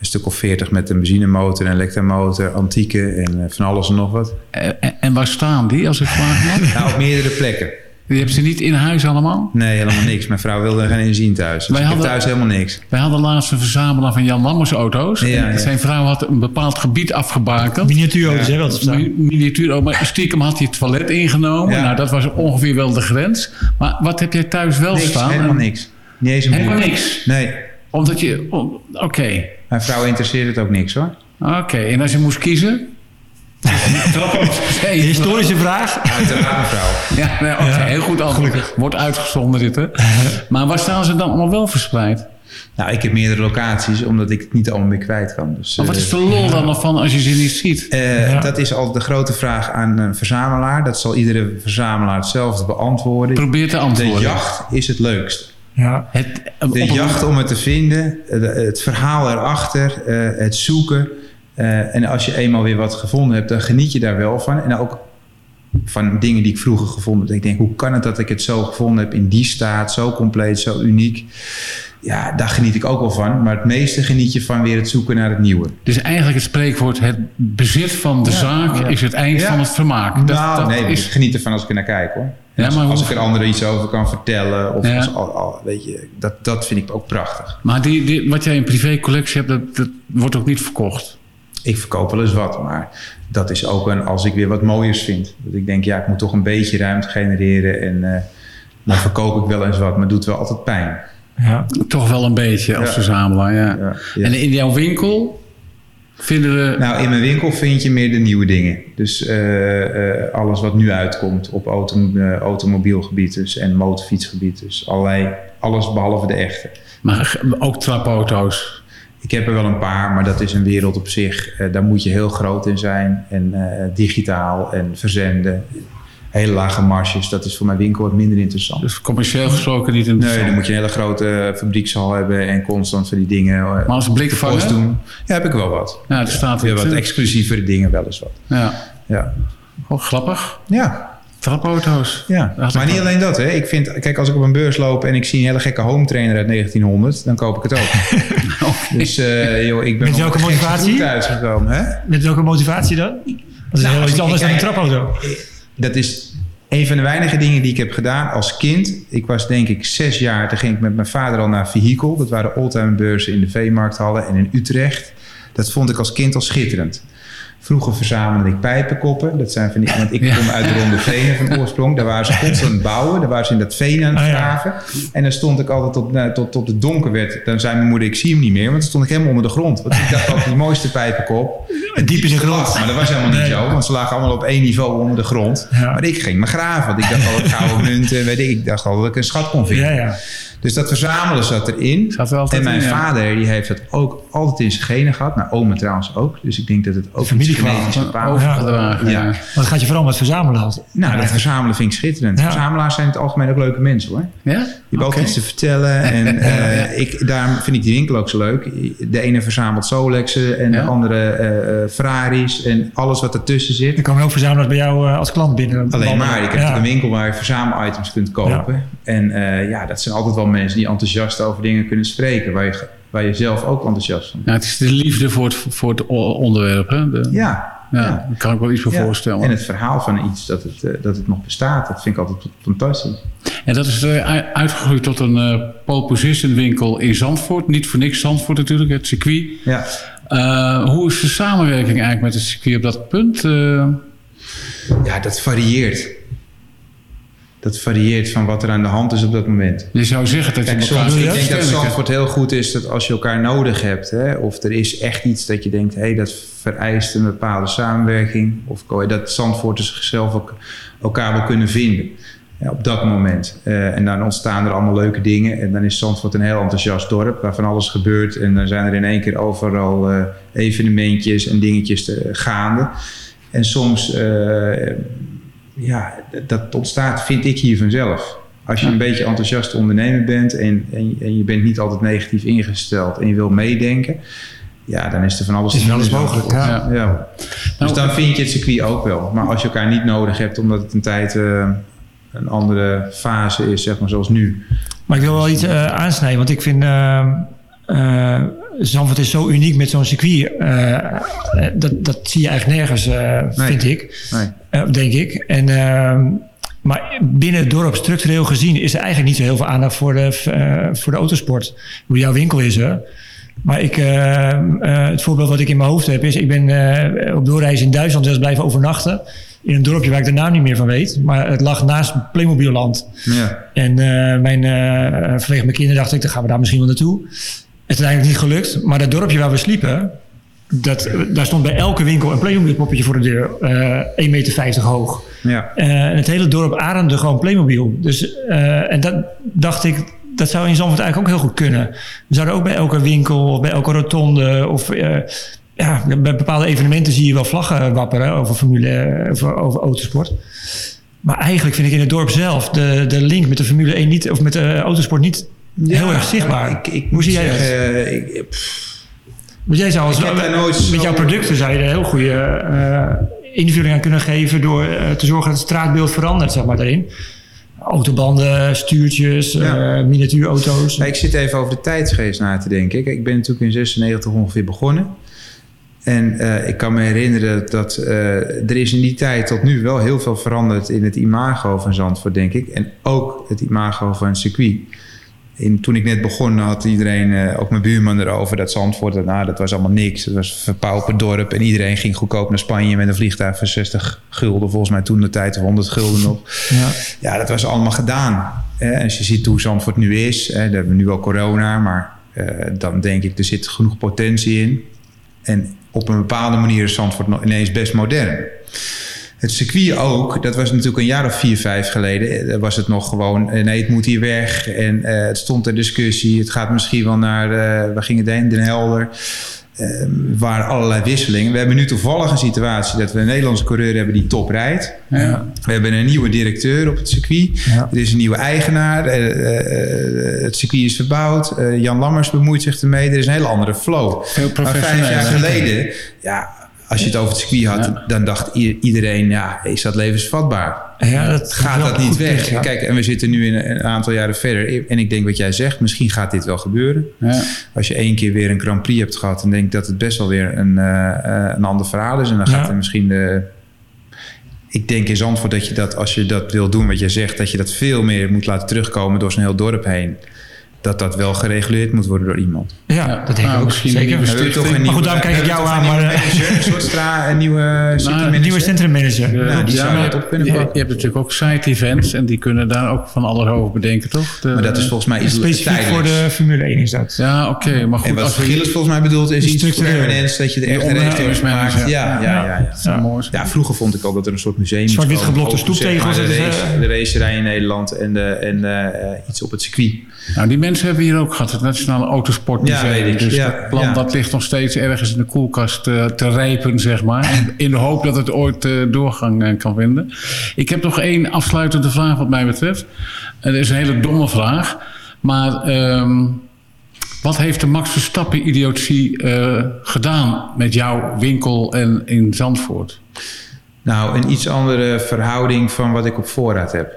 een stuk of 40 met een benzinemotor, een elektromotor, antieke en uh, van alles en nog wat. En, en waar staan die, als ik vraag nou, op meerdere plekken. Die hebben ze niet in huis allemaal? Nee, helemaal niks. Mijn vrouw wilde er geen inzien thuis. Dus wij hadden, thuis helemaal niks. Wij hadden laatst een verzamelaar van Jan Lammers auto's. Ja, Zijn vrouw had een bepaald gebied afgebakend. Miniatuurauto's, ja. hè? Wat Miniatuur, maar stiekem had hij het toilet ingenomen. Ja. Nou, dat was ongeveer wel de grens. Maar wat heb jij thuis wel niks, staan? helemaal niks. Niet eens een helemaal niks? Nee. Omdat je... Oké. Okay. Mijn vrouw interesseert het ook niks, hoor. Oké, en als je moest kiezen... Historische vraag? Uiteraard, mevrouw. Ja, nee, okay, heel goed antwoord. Wordt uitgezonden dit, hè? Maar waar staan ze dan allemaal wel verspreid? Nou, ik heb meerdere locaties, omdat ik het niet allemaal meer kwijt kan. Dus, maar wat is de lol dan nog van als je ze niet ziet? Uh, Dat is altijd de grote vraag aan een verzamelaar. Dat zal iedere verzamelaar hetzelfde beantwoorden. Probeer te antwoorden. De jacht is het leukst. Ja. Het, de jacht om het te vinden, het verhaal erachter, uh, het zoeken. Uh, en als je eenmaal weer wat gevonden hebt, dan geniet je daar wel van. En ook van dingen die ik vroeger gevonden heb. Ik denk, hoe kan het dat ik het zo gevonden heb in die staat, zo compleet, zo uniek. Ja, daar geniet ik ook wel van. Maar het meeste geniet je van weer het zoeken naar het nieuwe. Dus eigenlijk het spreekwoord, het bezit van de zaak is het eind van het vermaak. Dat, nou, dat nee, is... ik geniet ervan als ik er naar kijk hoor. Ja, maar als, ik er anderen iets over kan vertellen. Of als, al, al, weet je, dat, dat vind ik ook prachtig. Maar die, die, wat jij in privécollectie hebt, dat, dat wordt ook niet verkocht? Ik verkoop wel eens wat, maar dat is ook een als ik weer wat mooiers vind. Dat ik denk, ja, ik moet toch een beetje ruimte genereren. En uh, dan verkoop ik wel eens wat, maar het doet wel altijd pijn. Ja. Toch wel een beetje als verzamelaar, ja. ja. En in jouw winkel vinden we... Nou, in mijn winkel vind je meer de nieuwe dingen. Dus uh, uh, alles wat nu uitkomt op auto, automobielgebied dus, en motorfietsgebied. Dus allerlei, alles behalve de echte. Maar ook trapauto's? Ik heb er wel een paar, maar dat is een wereld op zich. Uh, daar moet je heel groot in zijn. En uh, digitaal en verzenden. Hele lage marges. Dat is voor mijn winkel wat minder interessant. Dus commercieel gesproken niet interessant? Nee, dan moet je een hele grote fabriekshal hebben. En constant voor die dingen. Maar als blikvanger? doen. Ja, heb ik wel wat. Ja, er staat ja, wat exclusievere dingen wel eens wat. Ja. ja. Oh, grappig. Ja. Trapauto's. Ja, maar niet alleen dat. Hè. Ik vind, kijk, als ik op een beurs loop en ik zie een hele gekke home trainer uit 1900, dan koop ik het ook. okay. Dus uh, joh, ik ben Met welke motivatie? Hè? Met welke motivatie dan? Dat is nou, heel iets anders dan een trapauto. Dat is een van de weinige dingen die ik heb gedaan als kind. Ik was denk ik zes jaar. Toen ging ik met mijn vader al naar Vehicle. Dat waren oldtimer beurzen in de Veemarkthallen en in Utrecht. Dat vond ik als kind al schitterend. Vroeger verzamelde ik pijpenkoppen. Dat zijn van die, want ik kom uit de Ronde Venen van oorsprong. Daar waren ze constant bouwen. Daar waren ze in dat veen aan het graven. En dan stond ik altijd tot, uh, tot, tot het donker werd. Dan zei mijn moeder, ik zie hem niet meer. Want dan stond ik helemaal onder de grond. Want ik dacht ook, die mooiste pijpenkop. Diep in de grond. Maar dat was helemaal niet zo. Want ze lagen allemaal op één niveau onder de grond. Maar ik ging me graven. Want ik dacht al, dat gouden munten. Weet ik, ik dacht al dat ik een schat kon vinden. Ja, ja. Dus dat verzamelen zat erin. Zat en mijn in, ja. vader die heeft dat ook altijd in zijn genen gehad. Nou, oma trouwens ook. Dus ik denk dat het ook familie genetisch bepaald ja. ja. Wat gaat je vooral met verzamelen altijd? Nou, dat verzamelen vind ik schitterend. Ja. Verzamelaars zijn in het algemeen ook leuke mensen hoor. Ja? Je hebt okay. ook iets te vertellen. En uh, ik, daarom vind ik die winkel ook zo leuk. De ene verzamelt Solexen en de andere uh, Ferraris. En alles wat ertussen zit. Er komen ook verzamelaars bij jou uh, als klant binnen. Alleen maar. Ik heb een winkel waar je verzamelitems kunt kopen. En ja, dat zijn altijd wel mensen die enthousiast over dingen kunnen spreken. Waar je, waar je zelf ook enthousiast van bent. Ja, het is de liefde voor het, voor het onderwerp. Hè? De, ja. Ja, ja, daar kan ik wel iets voor ja. voorstellen. En het verhaal van iets, dat het, uh, dat het nog bestaat, dat vind ik altijd fantastisch. En dat is uh, uitgegroeid tot een uh, pole position winkel in Zandvoort. Niet voor niks Zandvoort natuurlijk, het circuit. Ja. hoe is de samenwerking eigenlijk met het circuit op dat punt? Ja, dat varieert dat varieert van wat er aan de hand is op dat moment. Je zou zeggen dat Kijk, je soms, Ik denk dat Zandvoort heel goed is dat als je elkaar nodig hebt... Hè, of er is echt iets dat je denkt... hé, hey, dat vereist een bepaalde samenwerking... of dat Zandvoorters zichzelf ook elkaar wel kunnen vinden... Ja, op dat moment. Uh, en dan ontstaan er allemaal leuke dingen. En dan is Zandvoort een heel enthousiast dorp... waar van alles gebeurt. En dan zijn er in één keer overal uh, evenementjes en dingetjes te, gaande. En soms... Uh, ja, dat ontstaat, vind ik hier vanzelf. Als je een beetje enthousiast ondernemer bent en, en, en, je bent niet altijd negatief ingesteld en je wil meedenken, ja, dan is er van alles, is van alles mogelijk. Ja. Ja. ja. Dus nou, dan vind je het circuit ook wel. Maar als je elkaar niet nodig hebt, omdat het een tijd uh, een andere fase is, zeg maar zoals nu. Maar ik wil wel iets uh, aansnijden, want ik vind. Uh, Zandvoort is zo uniek met zo'n circuit. Uh, dat, dat zie je eigenlijk nergens, uh, nee. vind ik. Nee. Uh, denk ik. En, maar binnen het dorp, structureel gezien, is er eigenlijk niet zo heel veel aandacht voor de, voor de autosport. Hoe jouw winkel is er. Maar ik, het voorbeeld wat ik in mijn hoofd heb is... ik ben op doorreis in Duitsland zelfs blijven overnachten... in een dorpje waar ik de naam niet meer van weet. Maar het lag naast Playmobilland. Ja. En mijn, vanwege mijn kinderen dacht ik... dan gaan we daar misschien wel naartoe. Het is eigenlijk niet gelukt. Maar dat dorpje waar we sliepen, dat, daar stond bij elke winkel een Playmobil poppetje voor de deur. Uh, 1,50 meter hoog. Ja. Uh, en het hele dorp ademde gewoon Playmobil. Dus, uh, en dat dacht ik, dat zou in Zandvoort eigenlijk ook heel goed kunnen. We zouden ook bij elke winkel of bij elke rotonde of ja, bij bepaalde evenementen zie je wel vlaggen wapperen over Formule, over, over autosport. Maar eigenlijk vind ik in het dorp zelf de, de link met de Formule 1 niet, of met de autosport niet heel erg zichtbaar. Ik, ik Hoe zie jij dat? Want jij zou als, met, met jouw producten zou je er heel goede uh, invulling aan kunnen geven door uh, te zorgen dat het straatbeeld verandert, zeg maar, daarin. Autobanden, stuurtjes, ja. uh, miniatuurauto's. ik zit even over de tijdsgeest na te denken. Ik, ik ben natuurlijk in 96 ongeveer begonnen. En ik kan me herinneren dat er is in die tijd tot nu wel heel veel veranderd in het imago van Zandvoort, denk ik. En ook het imago van het circuit. In, toen ik net begon had iedereen, uh, ook mijn buurman erover, dat Zandvoort, nou, dat was allemaal niks. Het was een verpauperd dorp en iedereen ging goedkoop naar Spanje met een vliegtuig voor 60 gulden. Volgens mij toen de tijd of 100 gulden nog. Ja, ja dat was allemaal gedaan. Hè. Als je ziet hoe Zandvoort nu is, hè, daar hebben we nu wel corona, maar dan denk ik er zit genoeg potentie in. En op een bepaalde manier is Zandvoort nog ineens best modern. Het circuit ook, dat was natuurlijk een jaar of vier, vijf geleden. Eh, was het nog gewoon, eh, nee, het moet hier weg. En uh, het stond ter discussie. Het gaat misschien wel naar, uh, waar ging het heen? Den Helder. Uh, waren allerlei wisselingen. We hebben nu toevallig een situatie dat we een Nederlandse coureur hebben die top rijdt. Ja. We hebben een nieuwe directeur op het circuit. Ja. Er is een nieuwe eigenaar. Uh, uh, het circuit is verbouwd. Jan Lammers bemoeit zich ermee. Er is een hele andere flow. Veel maar vijf jaar geleden, ja, als je het over het circuit had, ja. dan dacht iedereen, ja, is dat levensvatbaar? Ja, dat gaat dat niet weg. Tegen, ja. Kijk, en we zitten nu in een aantal jaren verder. En ik denk wat jij zegt, misschien gaat dit wel gebeuren. Ja. Als je één keer weer een Grand Prix hebt gehad, dan denk ik dat het best wel weer een, uh, een ander verhaal is. En dan gaat er misschien de. Ik denk in Zandvoort dat je dat, als je dat wil doen, wat jij zegt, dat je dat veel meer moet laten terugkomen door zo'n heel dorp heen dat dat wel gereguleerd moet worden door iemand. Ja, ja dat denk ik nou, ook. Zeker. We toch een nieuwe, maar goed, daarom kijk ik jou aan. Maar, een soort stra, een nieuwe nou, een nieuwe centrummanager. Ja, ja, die zou je op kunnen je, je, hebt natuurlijk ook site events en die kunnen daar ook van alles over bedenken, toch? De, maar dat is volgens mij iets specifiek tijdelijks. voor de Formule 1 is dat. Ja, oké. Okay, maar goed, en wat Gilles volgens mij bedoelt is iets permanents, dat je er echt een regels maakt. Ja, ja, ja. Ja, ja. vroeger vond ik ook dat er een soort museum Zwart-wit geblokte stoeptegels. De racerij in Nederland en iets op het circuit. Nou, die mensen hebben hier ook gehad, het Nationale Autosportmuseum. Ja, weet ik. Dus ja, dat plan ja. dat ligt nog steeds ergens in de koelkast uh, te rijpen, zeg maar. In de hoop dat het ooit uh, doorgang uh, kan vinden. Ik heb nog één afsluitende vraag wat mij betreft. Het is een hele domme vraag. Maar um, wat heeft de Max Verstappen-idiotie gedaan met jouw winkel en in Zandvoort? Nou, een iets andere verhouding van wat ik op voorraad heb.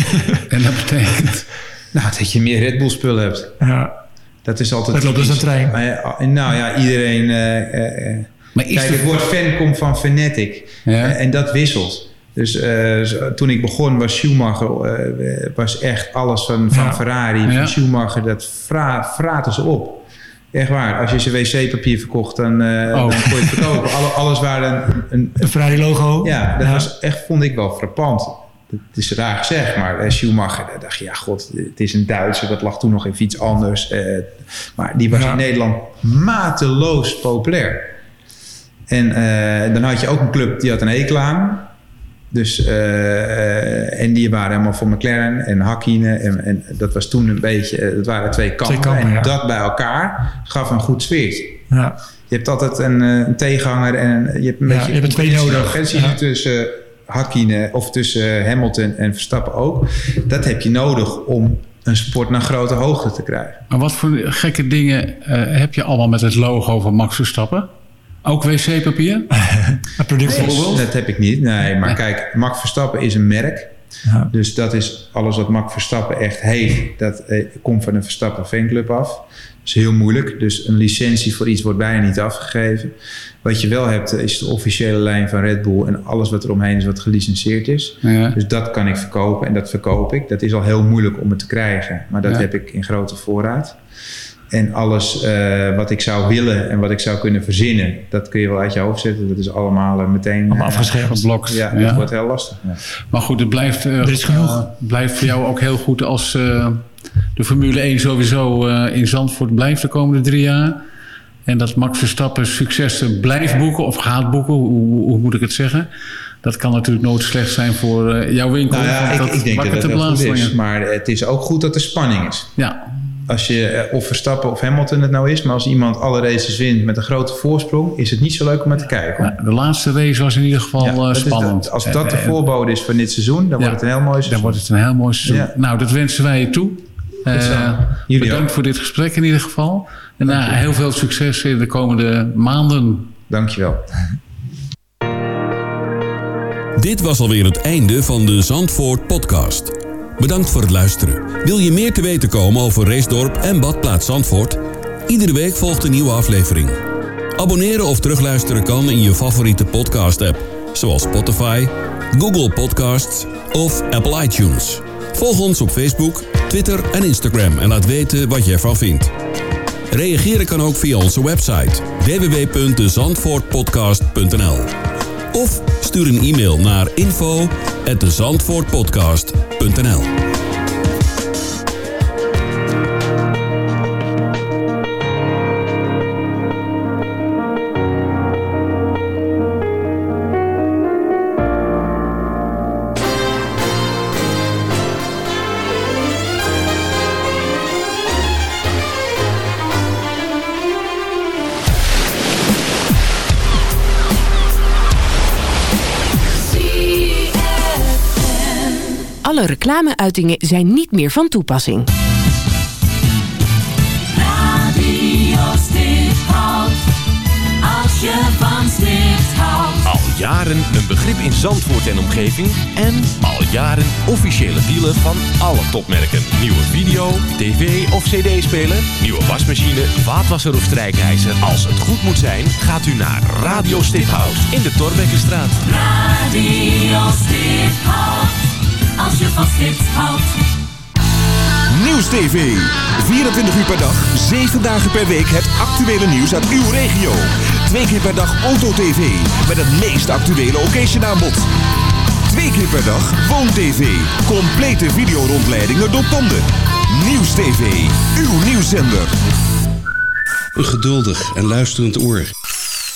en dat betekent... Nou, dat je meer Red Bull spullen hebt. Ja. Dat is altijd... Dat loopt als een trein. Maar, nou ja, iedereen... Uh, uh, maar kijk, het woord fan komt van fanatic. Ja. Uh, en dat wisselt. Dus toen ik begon was Schumacher was echt alles van, van ja. Ferrari. Ja. Van Schumacher, dat fra fraten ze op. Echt waar. Als je ze wc-papier verkocht, dan, uh, oh. dan kon je het verkopen. Alle, alles waar een, een, een Ferrari-logo. Ja, dat ja. was echt, vond ik wel frappant het is raar gezegd, maar uh, Schumacher, daar dacht je, ja god, het is een Duitser, dat lag toen nog even iets anders. Uh, maar die was ja. in Nederland mateloos populair. En dan had je ook een club die had een hekel aan. Dus, en die waren helemaal voor McLaren en Hakkinen. En, en, dat was toen een beetje, dat waren twee kampen. Twee kampen en ja. dat bij elkaar gaf een goed sfeertje. Ja. Je hebt altijd een, een tegenhanger en je hebt een beetje... Je hebt twee nodig. Tussen Hakkinen of tussen Hamilton en Verstappen ook. Dat heb je nodig om een sport naar grote hoogte te krijgen. Maar wat voor gekke dingen uh, heb je allemaal met het logo van Max Verstappen? Ook wc-papier? product nee, dat heb ik niet. Nee, maar kijk, Max Verstappen is een merk. Ja. Dus dat is alles wat Max Verstappen echt heeft. Dat eh, komt van een Verstappen fanclub af. Dat is heel moeilijk. Dus een licentie voor iets wordt bijna niet afgegeven. Wat je wel hebt is de officiële lijn van Red Bull en alles wat er omheen is wat gelicenseerd is. Ja. Dus dat kan ik verkopen en dat verkoop ik. Dat is al heel moeilijk om het te krijgen, maar dat ja. heb ik in grote voorraad. En alles uh, wat ik zou willen en wat ik zou kunnen verzinnen, dat kun je wel uit je hoofd zetten. Dat is allemaal uh, meteen allemaal afgeschermd. Geblokt. Ja, dat wordt heel lastig. Ja. Maar goed, het blijft, uh, er is genoeg. blijft voor jou ook heel goed als de Formule 1 sowieso in Zandvoort blijft de komende drie jaar. En dat Max Verstappen successen blijft boeken of gaat boeken, hoe, hoe moet ik het zeggen? dat kan natuurlijk nooit slecht zijn voor uh, jouw winkel. Nou ja, ik, ik, denk dat het wel goed is. Maar het is ook goed dat er spanning is. Ja. Als je, eh, of Verstappen of Hamilton het nou is, maar als iemand alle races wint met een grote voorsprong, is het niet zo leuk om naar te kijken. Ja, de laatste race was in ieder geval ja, spannend. als dat de voorbode is van dit seizoen, dan wordt het een heel mooi seizoen. Dan wordt het een heel mooi seizoen. Nou, dat wensen wij je toe. Uh, bedankt voor dit gesprek in ieder geval. En uh, heel veel succes in de komende maanden. Dankjewel. Dit was alweer het einde van de Zandvoort podcast. Bedankt voor het luisteren. Wil je meer te weten komen over Racedorp en Badplaats Zandvoort? Iedere week volgt een nieuwe aflevering. Abonneren of terugluisteren kan in je favoriete podcast-app, zoals Spotify, Google Podcasts of Apple iTunes. Volg ons op Facebook, Twitter en Instagram en laat weten wat je ervan vindt. Reageren kan ook via onze website www.zandvoortpodcast.nl of stuur een e-mail naar info@zandvoortpodcast.nl. Alle reclameuitingen zijn niet meer van toepassing. Radio Stiphout. Als je van Stipt houdt. Al jaren een begrip in Zandvoort en omgeving. En al jaren officiële dealer van alle topmerken. Nieuwe video, tv of cd-speler. Nieuwe wasmachine, vaatwasser of strijkijzer. Als het goed moet zijn, gaat u naar Radio Stiphout. In de Torbekkenstraat. Radio Stiphout als je van stipt houdt. Nieuws TV. 24 uur per dag, 7 dagen per week het actuele nieuws uit uw regio. Twee keer per dag Auto TV met het meest actuele occasionaanbod. Twee keer per dag Woon TV. Complete videorondleidingen door tanden. Nieuws TV. Uw nieuwszender. Een geduldig en luisterend oor.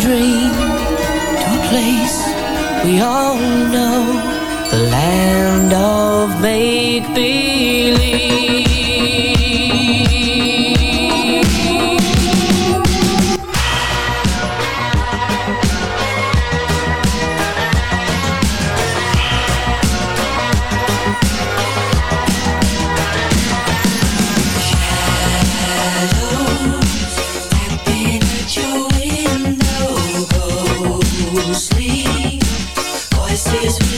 dream this